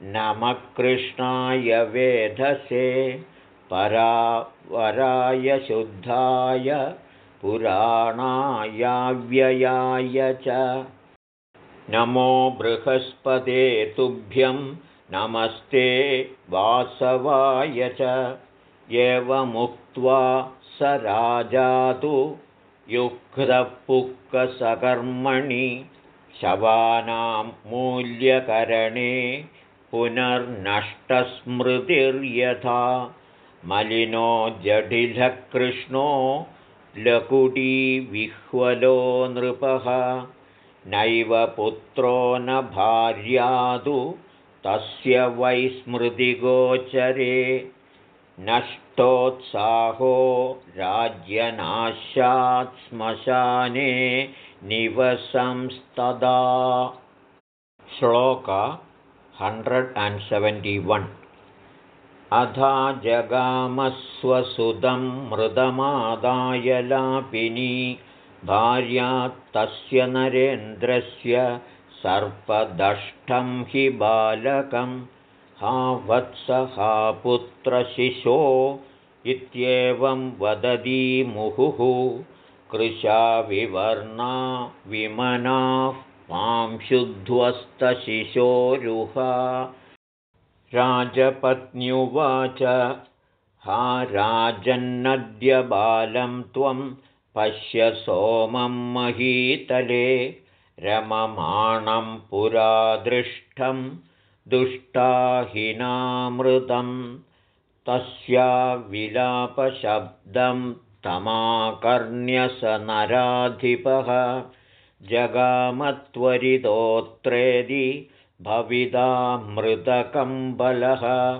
नमः कृष्णाय वेधसे परावराय शुद्धाय पुराणायाव्ययाय च नमो बृहस्पते तुभ्यं नमस्ते वासवाय च। एवमुक्त्वा स राजातु युक्तपुक्कसकर्मणि शवानां मूल्यकरणे पुनर्नष्टस्मृतिर्यथा। मलिनो जडिलकृष्णो लकुटीविह्वलो नृपः नैव पुत्रो न भार्यादु तस्य वैस्मृतिगोचरे नष्टोत्साहो राज्यनाशात् श्मशाने निवसंस्तदा। श्लोक हण्ड्रेड् अण्ड् सेवेण्टि वन्। अधा जगामस्वसुदं मृदमादायलापिनी भार्या तस्य नरेन्द्रस्य सर्पदष्टं हि बालकं हा वत्स हा पुत्रशिशो इत्येवं वदती मुहुः। कृशा विवर्णा विमनाः मां शुद्ध्वस्तशिशोरुहा राजपत्न्युवाच हा राजन्नद्यबालं त्वं पश्य सोमं महीतले रममाणं पुरा दृष्टं दुष्टाहिनामृतं। तस्या विलापशब्दं तमाकर्ण्यस नराधिपः। जगामत्वरितोत्रेदि भविदामृतकम्बलः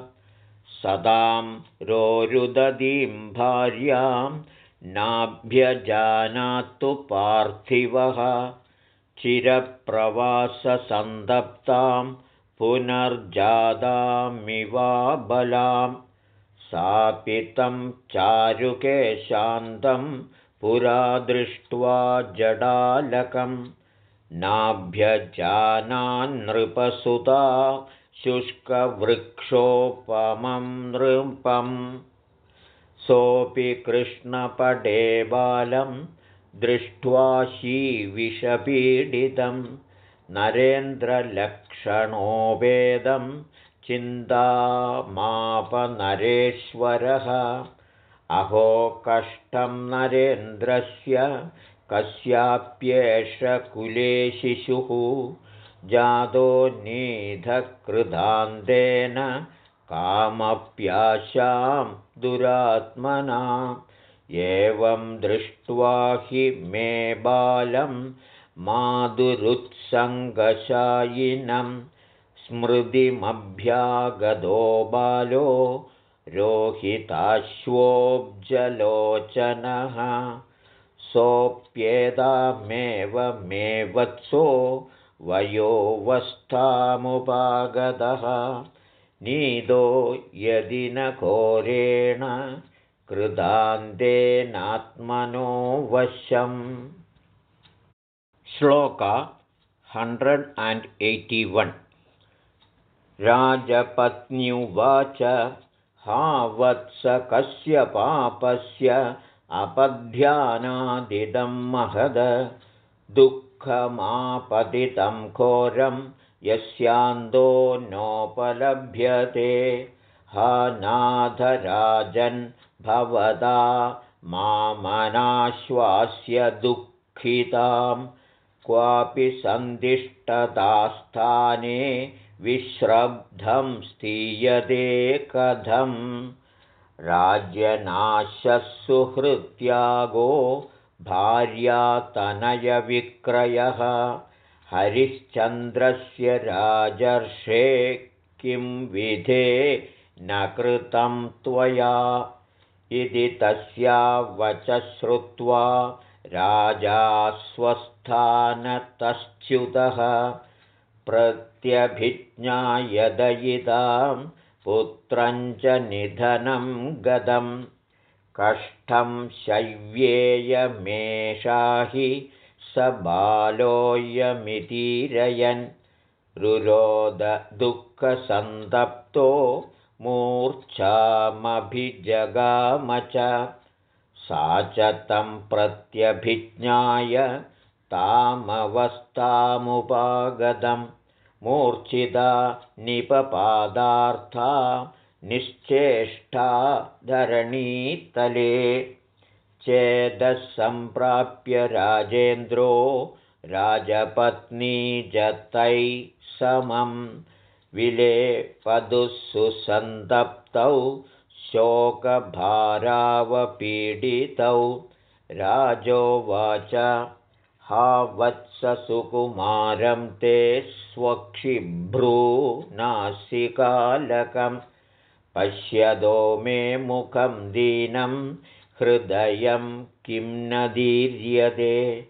सदां रोरुदधीं भार्यां नाभ्यजानातु पार्थिवः चिरप्रवाससन्दप्तां पुनर्जादामिवाबलां सापितं चारुकेशान्तं पुरा दृष्ट्वा जडालकं नाभ्यजानान्नृपसुता शुष्कवृक्षोपमं नृपम् सोऽपि कृष्णपटे बालं दृष्ट्वा शीविषपीडितं नरेन्द्रलक्षणो वेदं चिन्तामापनरेश्वरः। अहो कष्टं नरेन्द्रस्य कस्याप्येष कुले शिशुः। जातो नीधकृदान्तेन कामप्याशां दुरात्मना एवं दृष्ट्वा हि मे बालं माधुरुत्सङ्गशायिनं स्मृतिमभ्यागतो बालो रोहिताश्वोऽब्जलोचनः सोऽप्येतामेव मे वत्सो वयोवस्थामुपागतः नीदो यदि न घोरेण कृदान्तेनात्मनो वशम् श्लोक हण्ड्रेड् अण्ड् एय्टि वन्। राजपत्न्युवाच हा वत्स कस्य पापस्य अपध्यानादिदं महद दुःखमापतितं घोरं यस्यान्दो नोपलभ्यते। हा नाथराजन् भवदा मामनाश्वास्य दुःखितां क्वापि सन्दिष्टतास्थाने विश्रब्धं स्थीयते कथम्। राज्यनाशसुहृत्यागो भार्यातनयविक्रयः हरिश्चन्द्रस्य राजर्षे किं विधे न कृतं त्वया? इति तस्या वच श्रुत्वा राजा स्वस्थानतश्च्युतः। प्रत्यभिज्ञायदयितां पुत्रञ्च निधनं गदं कष्टं शव्येयमेषा हि स बालोऽयमितीरयन् रुरोदुःखसन्तप्तो मूर्च्छामभिजगाम च। सा च तं प्रत्यभिज्ञाय तामवस्थामुपागतं मूर्च्छिता निपपादार्था निश्चेष्टा धरणीतले चेदः सम्प्राप्य राजेन्द्रो राजपत्नीजतैः समं विलेपदुः सुसन्तप्तौ शोकभारावपीडितौ। राजोवाच हा वत्ससुकुमारं ते स्वक्षिभ्रूनासिकालकं पश्यदो मे मुखं दीनं हृदयं किं न दीर्यते?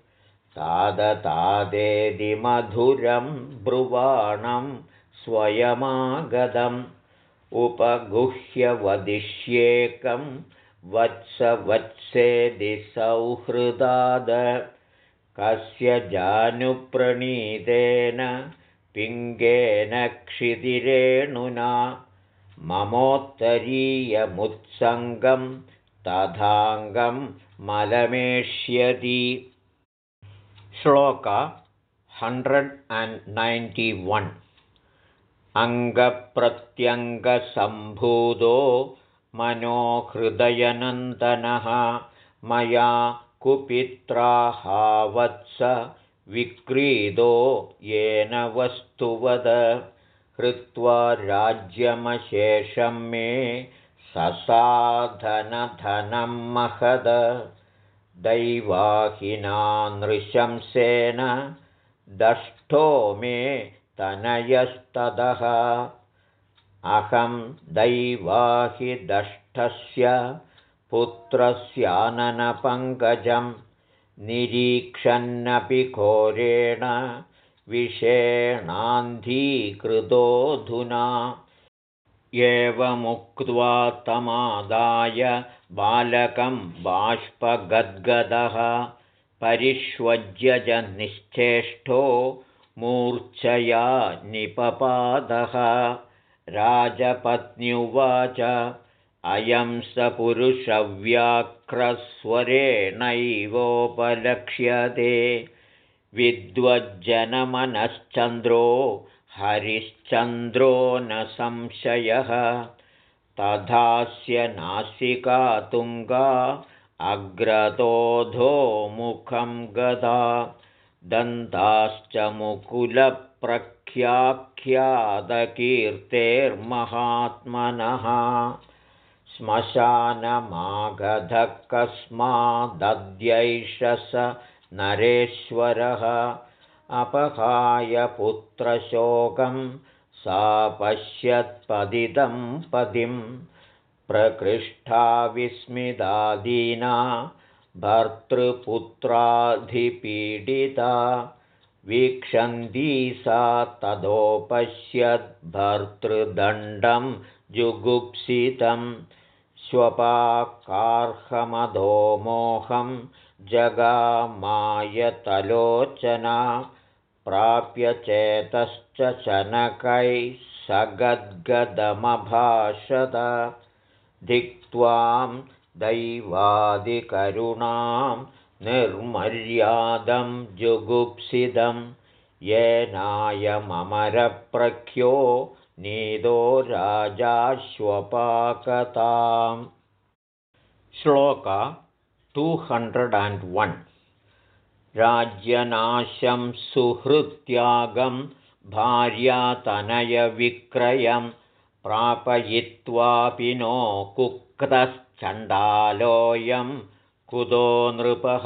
तादतादेदिमधुरं ब्रुवाणं स्वयमागतं उपगुह्य वदिष्येकं वत्सवत्सेदि सौहृदाद। कस्य जानुप्रणीतेन पिङ्गेन क्षितिरेणुना ममोत्तरीयमुत्सङ्गं तथाङ्गं मलमेष्यति श्लोक हण्ड्रेड् अण्ड् नैन्टि वन् अङ्गप्रत्यङ्गसम्भूतो मनोहृदयनन्दनः मया कुपित्राहावत्स विक्रीदो येन वस्तुवद कृत्वा राज्यमशेषं मे ससाधनधनं महद दैवाहिना नृशंसेन दष्टो मे तनयस्तदः। अहं दैवाहिदष्टस्य पुत्रस्याननपङ्कजं निरीक्षन्नपि घोरेण विषेणान्धीकृतोऽधुना एवमुक्त्वा तमादाय बालकं बाष्पगद्गदः परिष्वज्य च निश्चेष्टो मूर्च्छया निपपादः। राजपत्न्युवाच अयं स पुरुषव्याघ्रस्वरेणैवोपलक्ष्यते। विद्वज्जनमनश्चन्द्रो हरिश्चन्द्रो न संशयः। तथास्य नासिका तुङ्गा अग्रतोधो मुखं गदा। दन्ताश्च मुकुलप्रख्याख्यातकीर्तेर्महात्मनः। श्मशानमागधः कस्मादद्यैष स नरेश्वरः अपहाय पुत्रशोकं सा पश्यत्पदिदं पदिं प्रकृष्टा विस्मितादीना भर्तृपुत्राधिपीडिता वीक्षन्ती सा तदोपश्यद्भर्तृदण्डं जुगुप्सितं स्वपाकार्हमधो मोहं जगामायतलोचना प्राप्य चेतश्च शनकैः सगद्गदमभाषत। धिक्त्वां दैवादिकरुणां निर्मर्यादं जुगुप्सिदं येनायममरप्रख्यो नीदो राजाश्वपाकताम्। श्लोक टु हण्ड्रेड् अण्ड् वन् राज्यनाशं सुहृत्यागं भार्यातनयविक्रयं प्रापयित्वापि नो कुक्तश्चण्डालोऽयं कुतो नृपः।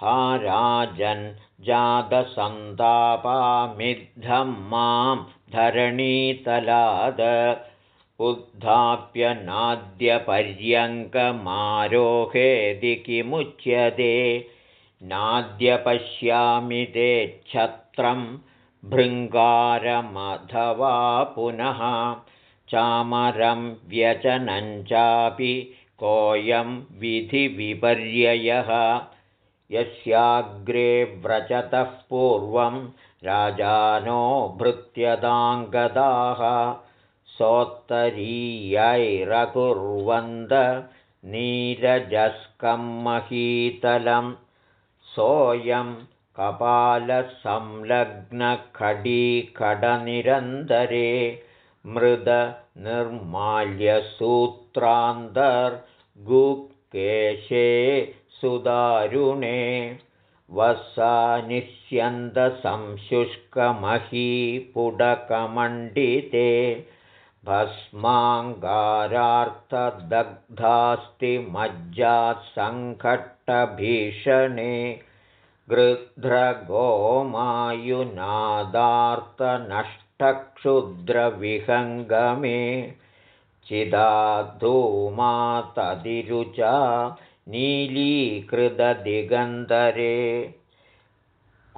हा राजन् जातसन्तापामिद्धं मां धरणीतलाद उद्धाप्य नाद्यपर्यङ्कमारोहेदि किमुच्यते नाद्य पश्यामि छत्रं भृङ्गारमथवा पुनः। चामरं व्यचनञ्चापि कोऽयं विधिविपर्ययः। यस्याग्रे व्रजतः पूर्वं राजानो भृत्यदाङ्गदाः। सोत्तरीयैरकुर्वन्द नीरजस्कं महीतलं सोऽयं कपालसंलग्नखडीखडनिरन्तरे मृदनिर्माल्यसूत्रान्तर्गुकेशे सुदारुणे वसानिस्यन्दसंशुष्कमहीपुडकमण्डिते भस्माङ्गारार्थदग्धास्ति मज्जासङ्घट्टभीषणे गृध्रगोमायुनादार्तनष्टक्षुद्रविहङ्गमे चिदाधूमातदिरुचा नीलीकृतदिगन्धरे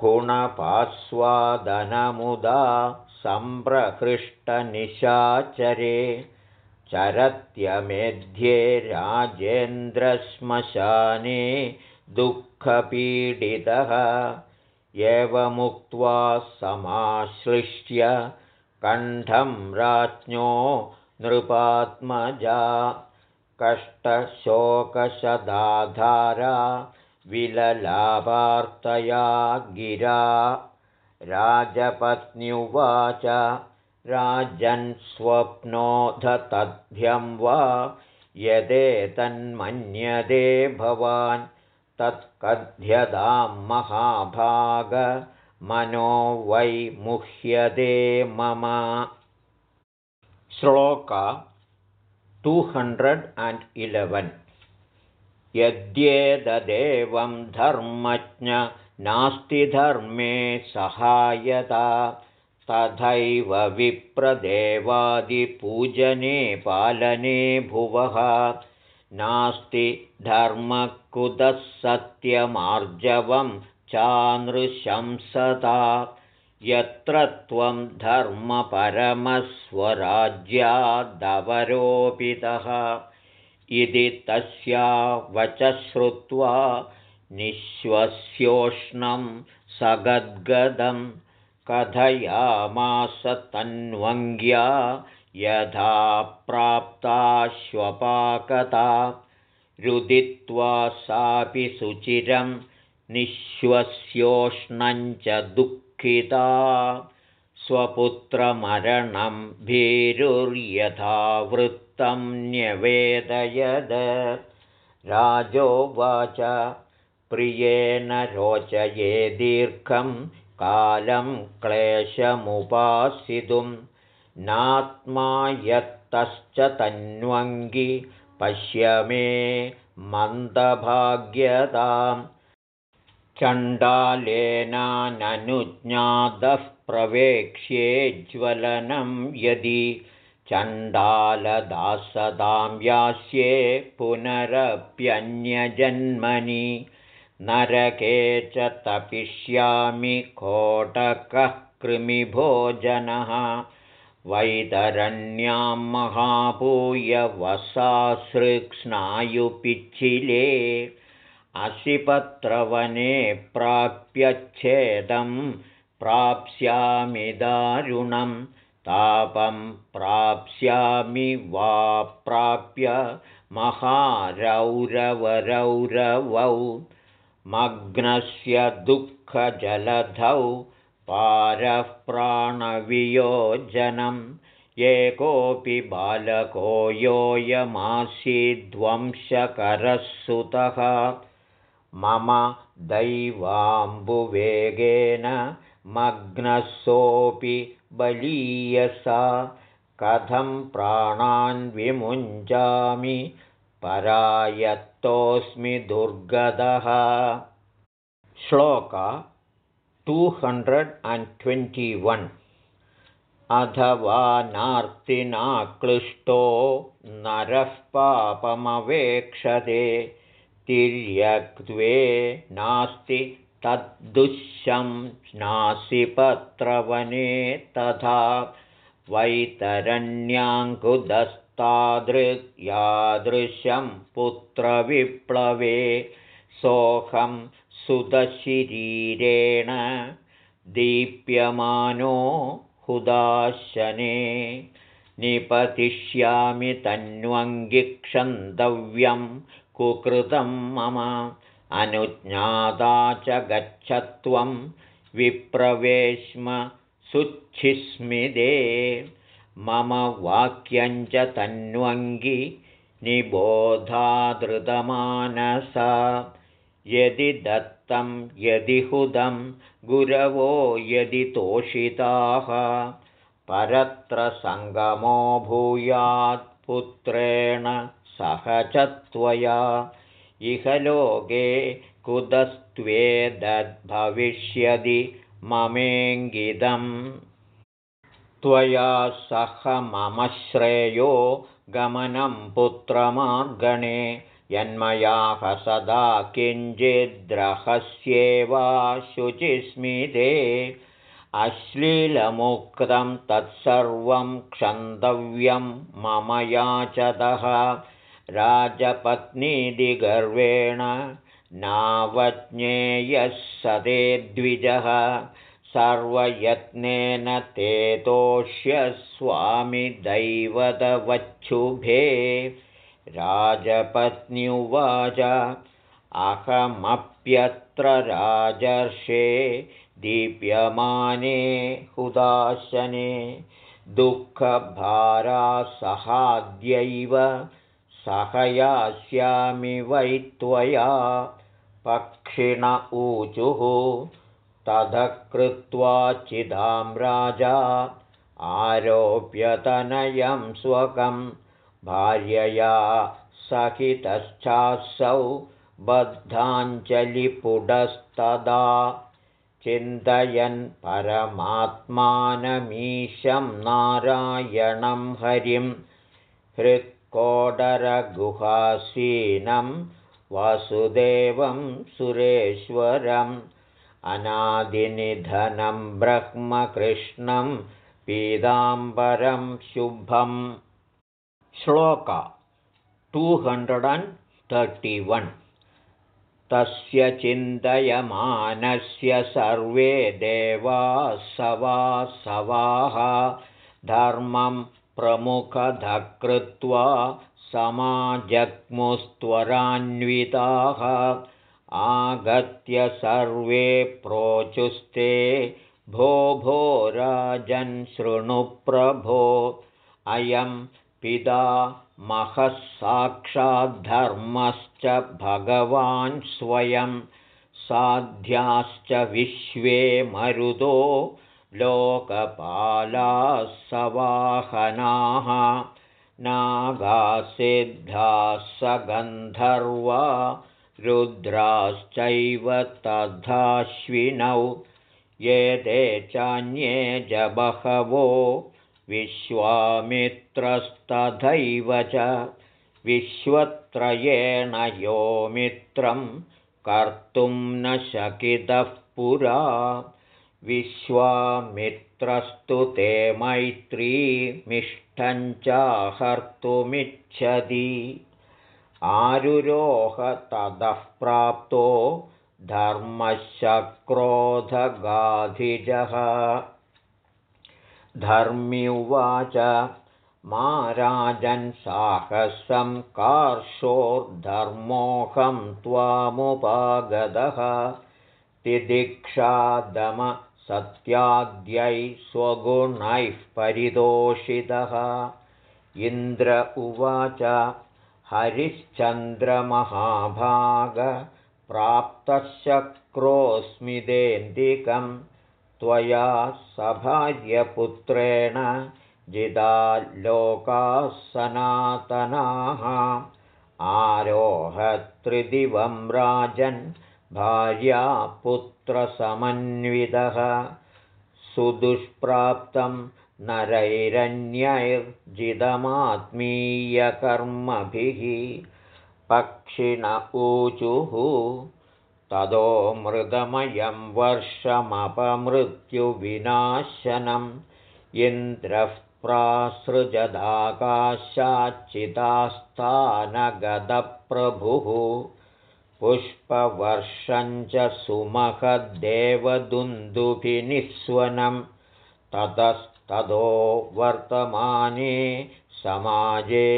गुणपास्वादनमुदा सम्प्रहृष्टमहाबले दुष्टनिशाचरे चरत्यमेध्ये राजेन्द्रश्मशाने दुःखपीडितः एवमुक्त्वा समाश्लिष्य कण्ठं राज्ञो नृपात्मजा कष्टशोकशदाधारा विललापार्तया गिरा। राजपत्न्युवाच राजन् स्वप्नोधतद्भ्यं वा यदेतन्मन्यदे भवान् तत्कथ्यतां महाभागमनो वै मुह्यते मम। श्लोक टु हण्ड्रेड् अण्ड् इलेवन् यद्येतदेवं धर्मज्ञ नास्ति धर्मे सहायता तथैव विप्रदेवादिपूजने पालने भुवः नास्ति धर्मकुतः सत्यमार्जवं चानृशंसता यत्र त्वं धर्मपरमस्वराज्यादवरोपितः इति तस्या वच श्रुत्वा निःश्वस्योष्णं सगद्गदं कथयामास तन्वङ्ग्या यथा प्राप्ताश्वपाकता रुदित्वा सापि सुचिरं निःश्वस्योष्णञ्च दुःखिता। स्वपुत्रमरणं भीरुर्यथा वृत्तं न्यवेदयद। राजोवाच प्रियेण रोचये दीर्घं कालं क्लेशमुपासितुं नात्मा यत्तश्च तन्वङ्गि पश्य मे मन्दभाग्यतां चण्डालेनाननुज्ञातः प्रवेक्ष्ये ज्वलनं यदि चण्डालदासदां यास्ये पुनरप्यन्यजन्मनि। नरके च तपिष्यामि कोटकः कृमिभोजनः वैतरण्यां महाभूयवसासृक्स्नायुपिच्छिले असिपत्रवने प्राप्यच्छेदं प्राप्स्यामि दारुणं तापं प्राप्स्यामि वा प्राप्य महारौरवरौरवौ मग्नस्य दुःखजलधौ पारः प्राणवियोजनम् एकोऽपि बालको योऽयमासीद्वंशकरः सुतः मम दैवाम्बुवेगेन मग्नसोऽपि बलीयसा कथं प्राणान् विमुञ्जामि? परायत्तोऽस्मि दुर्गदः। श्लोक two hundred and twenty one अथवा नार्तिनाक्लिष्टो नरः पापमवेक्षते तिर्यक्त्वे नास्ति तद्दुःशं नासिपत्रवने तथा वैतरण्याङ्कुदस्तादृग्यादृशं पुत्रविप्लवे सोऽहं सुतशिरीरेण दीप्यमानो हुदाशने निपतिष्यामि तन्वङ्गिक्षन्तव्यं कुकृतं मम अनुज्ञाता च गच्छत्वं विप्रवेश्म सुच्छिस्मिदे मम वाक्यञ्च तन्वङ्गि निबोधादृतमानसा। यदि दत्तं यदि हुदं गुरवो यदि तोषिताः। परत्र सङ्गमो भूयात्पुत्रेण सह च त्वया। इह लोके कुतस्त्वेदद्भविष्यदि ममेङ्गिदम्। त्वया सह मम श्रेयो गमनं पुत्रमार्गणे यन्मयाः सदा किञ्चिद्रहस्येवा शुचिस्मिते। अश्लीलमुक्तं तत्सर्वं क्षन्तव्यं मम याचतः राजपत्नीदिगर्वेण नावज्ञेयः सते द्विजः। सर्वयत्नेन ते दैवतवच्छुभे राजपत्न्युवाच। अहमप्यत्र राजर्षे दीप्यमाने हुदाशने दुःखभारासहाद्यैव सहयास्यामि वै त्वया पक्षिण ऊचुः ततः कृत्वा चिदां राजा आरोप्यतनयं स्वकं भार्यया सहितश्चासौ बद्धाञ्जलिपुडस्तदा चिन्तयन् परमात्मानमीशं नारायणं हरिं हृत्कोडरगुहासीनं वासुदेवं सुरेश्वरम् अनादिनिधनं ब्रह्मकृष्णं पीताम्बरं शुभम् श्लोक two hundred and thirty one तस्य चिन्तयमानस्य सर्वे देवासवासवाः धर्मं प्रमुखधकृत्वा समाजग्मुस्त्वरान्विताः। आगत्य सर्वे प्रोचुस्ते भो भो राजन् शृणुप्रभो अयं पिता महः साक्षाद्धर्मश्च भगवान् स्वयं साध्याश्च विश्वे मरुदो लोकपालाः सवाहनाः नागासिद्धाः स गन्धर्वा रुद्राश्चैव तथाश्विनौ ये ते चान्ये च बहवो विश्वामित्रस्तथैव च विश्वत्रयेण यो मित्रं कर्तुं न शकितः पुरा। विश्वामित्रस्तु ते मैत्रीमिष्ठञ्चाहर्तुमिच्छति आरुरोह ततः प्राप्तो धर्मशक्रोधगाधिजः धर्म्युवाच। मा राजन्साहसं कार्षोर्धर्मोऽहं त्वामुपागतः। तिदिक्षादमसत्याद्यै स्वगुणैः परितोषितः। इन्द्र उवाच हरिश्चन्द्रमहाभागप्राप्तशक्रोऽस्मिदेन्दिकं त्वया सभार्यपुत्रेण जिदा लोकाः सनातनाः आरोहत्रिदिवं राजन् भार्यापुत्रसमन्वितः सुदुष्प्राप्तं नरैरन्यैर्जितमात्मीयकर्मभिः। पक्षिण ऊचुः ततो मृदमयं वर्षमपमृत्युविनाशनम् इन्द्रः प्रासृजदाकाशाच्चितास्थानगदप्रभुः पुष्पवर्षञ्च सुमहद्देवदुन्दुभिनिःस्वनं ततस्ततो वर्तमाने समाजे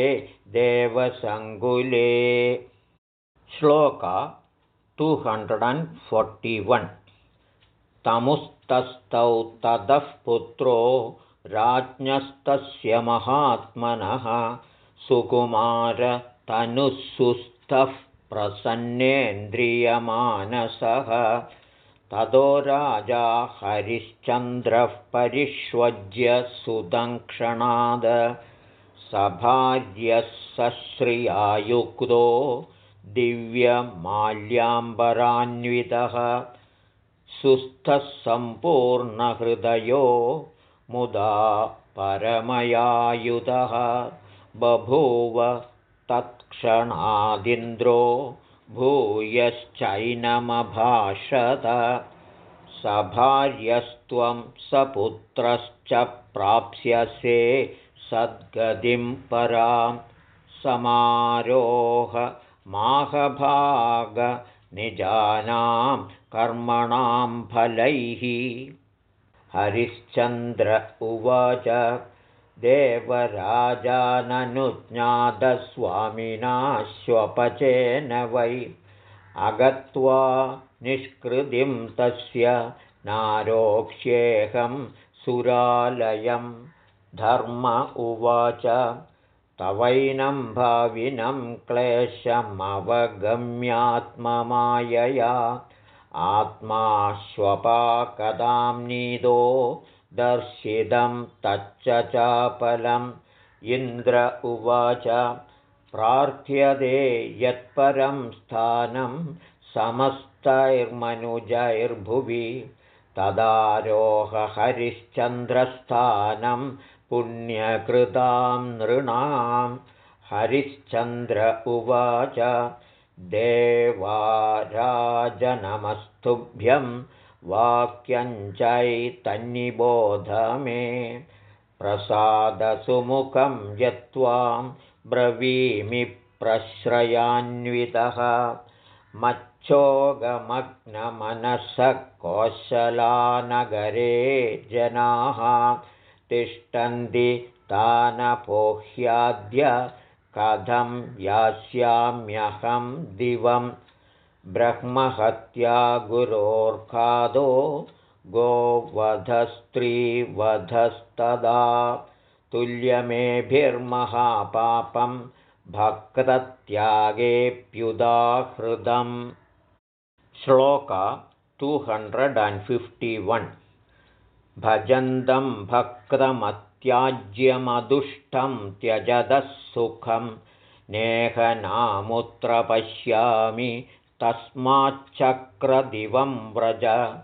देवसङ्कुले। श्लोक two hundred and forty one तमुस्तस्थौ ततः पुत्रो राज्ञस्तस्य महात्मनः सुकुमारतनुःसुस्थः प्रसन्नेन्द्रियमानसः ततो राजा हरिश्चन्द्रः परिष्वज्य सुदङ्क्षणाद सभार्यः सश्रियायुक्तो दिव्यमाल्याम्बरान्वितः सुस्थः सम्पूर्णहृदयो मुदा परमयायुधः बभूव तत्क्षणादिन्द्रो भूयश्चैनमभाषत सभार्यस्त्वं सपुत्रश्च प्राप्स्यसे सद्गतिं परां समारोह माहभागनिजानां कर्मणां फलैः। हरिश्चन्द्र उवाच देवराजाननुज्ञातस्वामिनाश्वपचेन वै। अगत्वा निष्कृतिं तस्य नारोक्ष्येऽहं सुरालयं। धर्म उवाच तवैनं भाविनं क्लेशमवगम्यात्ममायया। आत्मा श्वपाकदां नीदो दर्शितं तच्च चापलम् इन्द्र उवाच प्रार्थ्यते यत्परं स्थानं समस्तैर्मनुजैर्भुवि। तदारोहहरिश्चन्द्रस्थानं पुण्यकृतां नृणां। हरिश्चन्द्र उवाच देवाराजनमस्तुभ्यं वाक्यञ्चैतन्निबोध मे प्रसादसुमुखं यत्त्वां ब्रवीमि प्रश्रयान्वितः। मच्छोगमग्नमनसः कौशलानगरे जनाः तिष्ठन्ति तानपोह्याद्य कथं यास्याम्यहं दिवं ब्रह्महत्या गुरोर्खादो गोवधस्त्रीवधस्तदा तुल्यमेभिर्महापापं भक्तत्यागेऽप्युदाहृदम्। श्लोक two hundred and fifty one भजन्तं भक्तमत्याज्यमदुष्टं त्यजतः सुखं। नेहनामुत्र पश्यामि तस्माच्चक्रदिवं व्रज।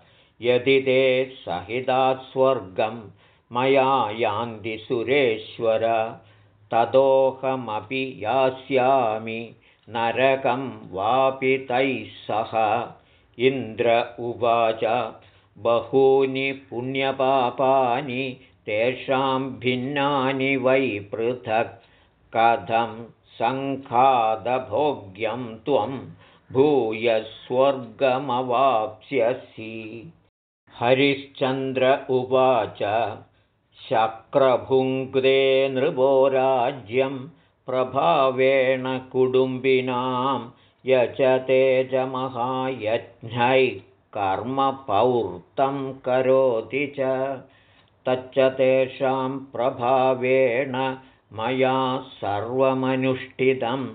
यदि ते स्वर्गं मया यान्ति सुरेश्वर। ततोऽहमपि यास्यामि नरकं वापि तैः सह। इन्द्र उवाच बहूनि पुण्यपापानि तेषां भिन्नानि वै पृथक्। कथं सङ्खादभोग्यं त्वं स्वर्गमवाप्स्यसि हरिश्चन्द्र उवाच शक्रभुङ्क्ते नृभो राज्यं प्रभावेण कुटुम्बिनां यच तेजमहायज्ञैः कर्मपौर्तं करोति च। तच्च तेषां प्रभावेण मया सर्वमनुष्ठितम्।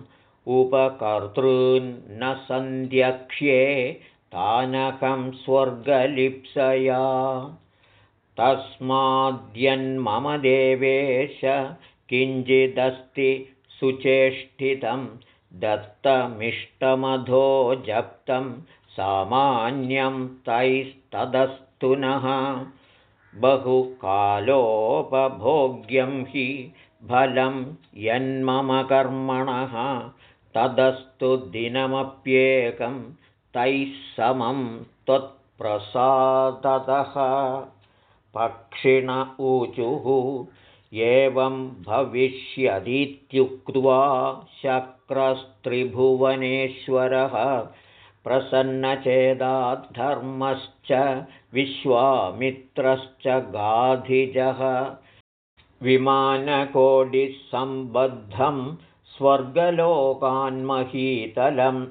उपकर्तॄन्न सन्ध्यक्ष्ये तानकं स्वर्गलिप्सया। तस्माद्यन्मम देवेश किञ्चिदस्ति सुचेष्टितं। दत्तमिष्टमधो जप्तं सामान्यं तैस्तदस्तु नः। बहुकालोपभोग्यं हि फलं यन्मम कर्मणः। तदस्तु दिनमप्येकं तैः समं त्वत्प्रसादतः। पक्षिण ऊचुः एवं भविष्यदित्युक्त्वा शक्रस्त्रिभुवनेश्वरः प्रसन्नचेदाद्धर्मश्च विश्वामित्रश्च गाधिजः। विमानकोटिसम्बद्धं स्वर्गलोकान्महीतलं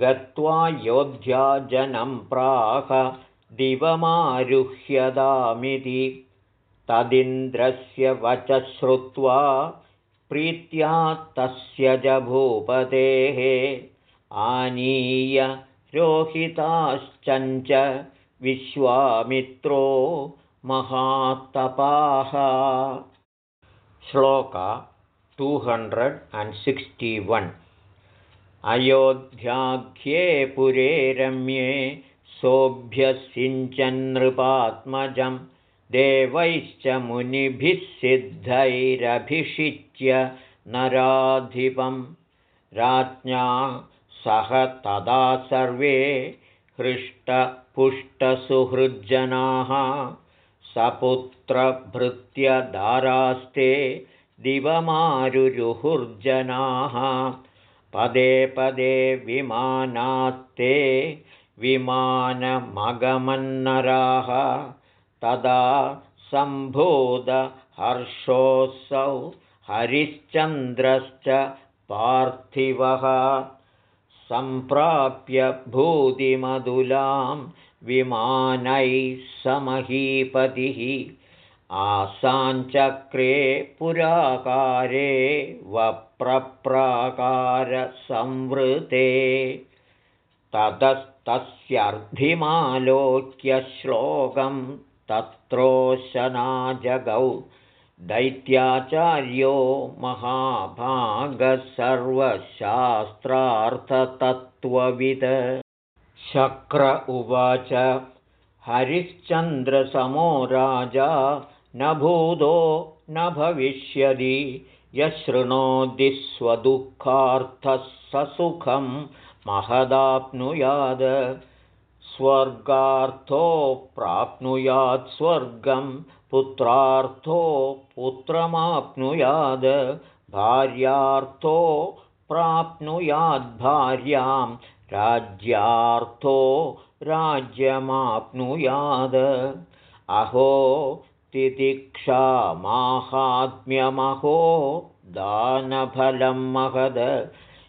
गत्वा योध्याजनं प्राह दिवमारुह्यदामिति। तदिन्द्रस्य वच श्रुत्वा प्रीत्या तस्य च भूपतेः आनीय रोहिताश्चञ्च विश्वामित्रो महात्तपाः श्लोक two hundred and sixty one अयोध्याख्ये पुरे रम्ये सोऽभ्यसिञ्चन्नृपात्मजं देवैश्च मुनिभिः सिद्धैरभिषिच्य नराधिपं। राज्ञा सह तदा सर्वे हृष्टपुष्टसुहृज्जनाः। सपुत्रभृत्यदारास्ते दिवमारुरुहुर्जनाः पदे पदे विमानास्ते विमानमगमन्नराः। तदा सम्भोदहर्षोऽसौ हरिश्चन्द्रश्च पार्थिवः सम्प्राप्य भूतिमधुलां विमानैः समहीपतिः। आसाञ्चक्रे पुराकारे वप्रप्राकारसंवृते। ततस्तस्यर्धिमालोक्यश्लोकं तत्रोशनाजगौ दैत्याचार्यो महाभागसर्वशास्त्रार्थतत्त्वविद। शक्र उवाच हरिश्चन्द्रसमो राजा न भूतो न भविष्यति यशृणोति स्वदुःखार्थः स सुखं महदाप्नुयाद स्वर्गार्थो प्राप्नुयात् स्वर्गं पुत्रार्थो पुत्रमाप्नुयाद भार्यार्थो प्राप्नुयाद्भार्यां राज्यार्थो राज्यमाप्नुयाद। अहो तितिक्षामाहात्म्यमहो दानफलं महद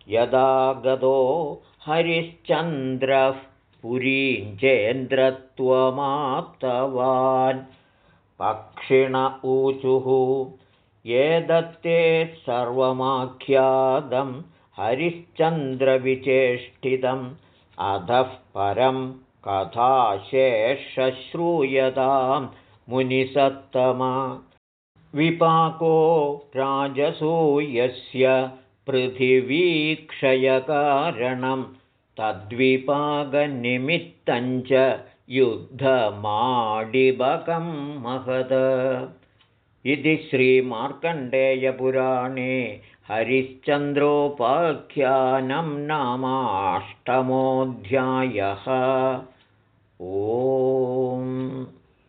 यदा गतो हरिश्चन्द्रः पुरीञ्चेन्द्रत्वमाप्तवान् पक्षिण ऊचुः। ये दत्ते सर्वमाख्यातं हरिश्चन्द्रविचेष्टितम्। अधः परं कथाशेषश्रूयतां मुनिसत्तमा। विपाको राजसूयस्य पृथिवीक्षयकारणं तद्विपाकनिमित्तञ्च युद्धमाडिबकं महद इति श्रीमार्कण्डेयपुराणे हरिश्चन्द्रोपाख्यानं नामाष्टमोऽध्यायः। ओ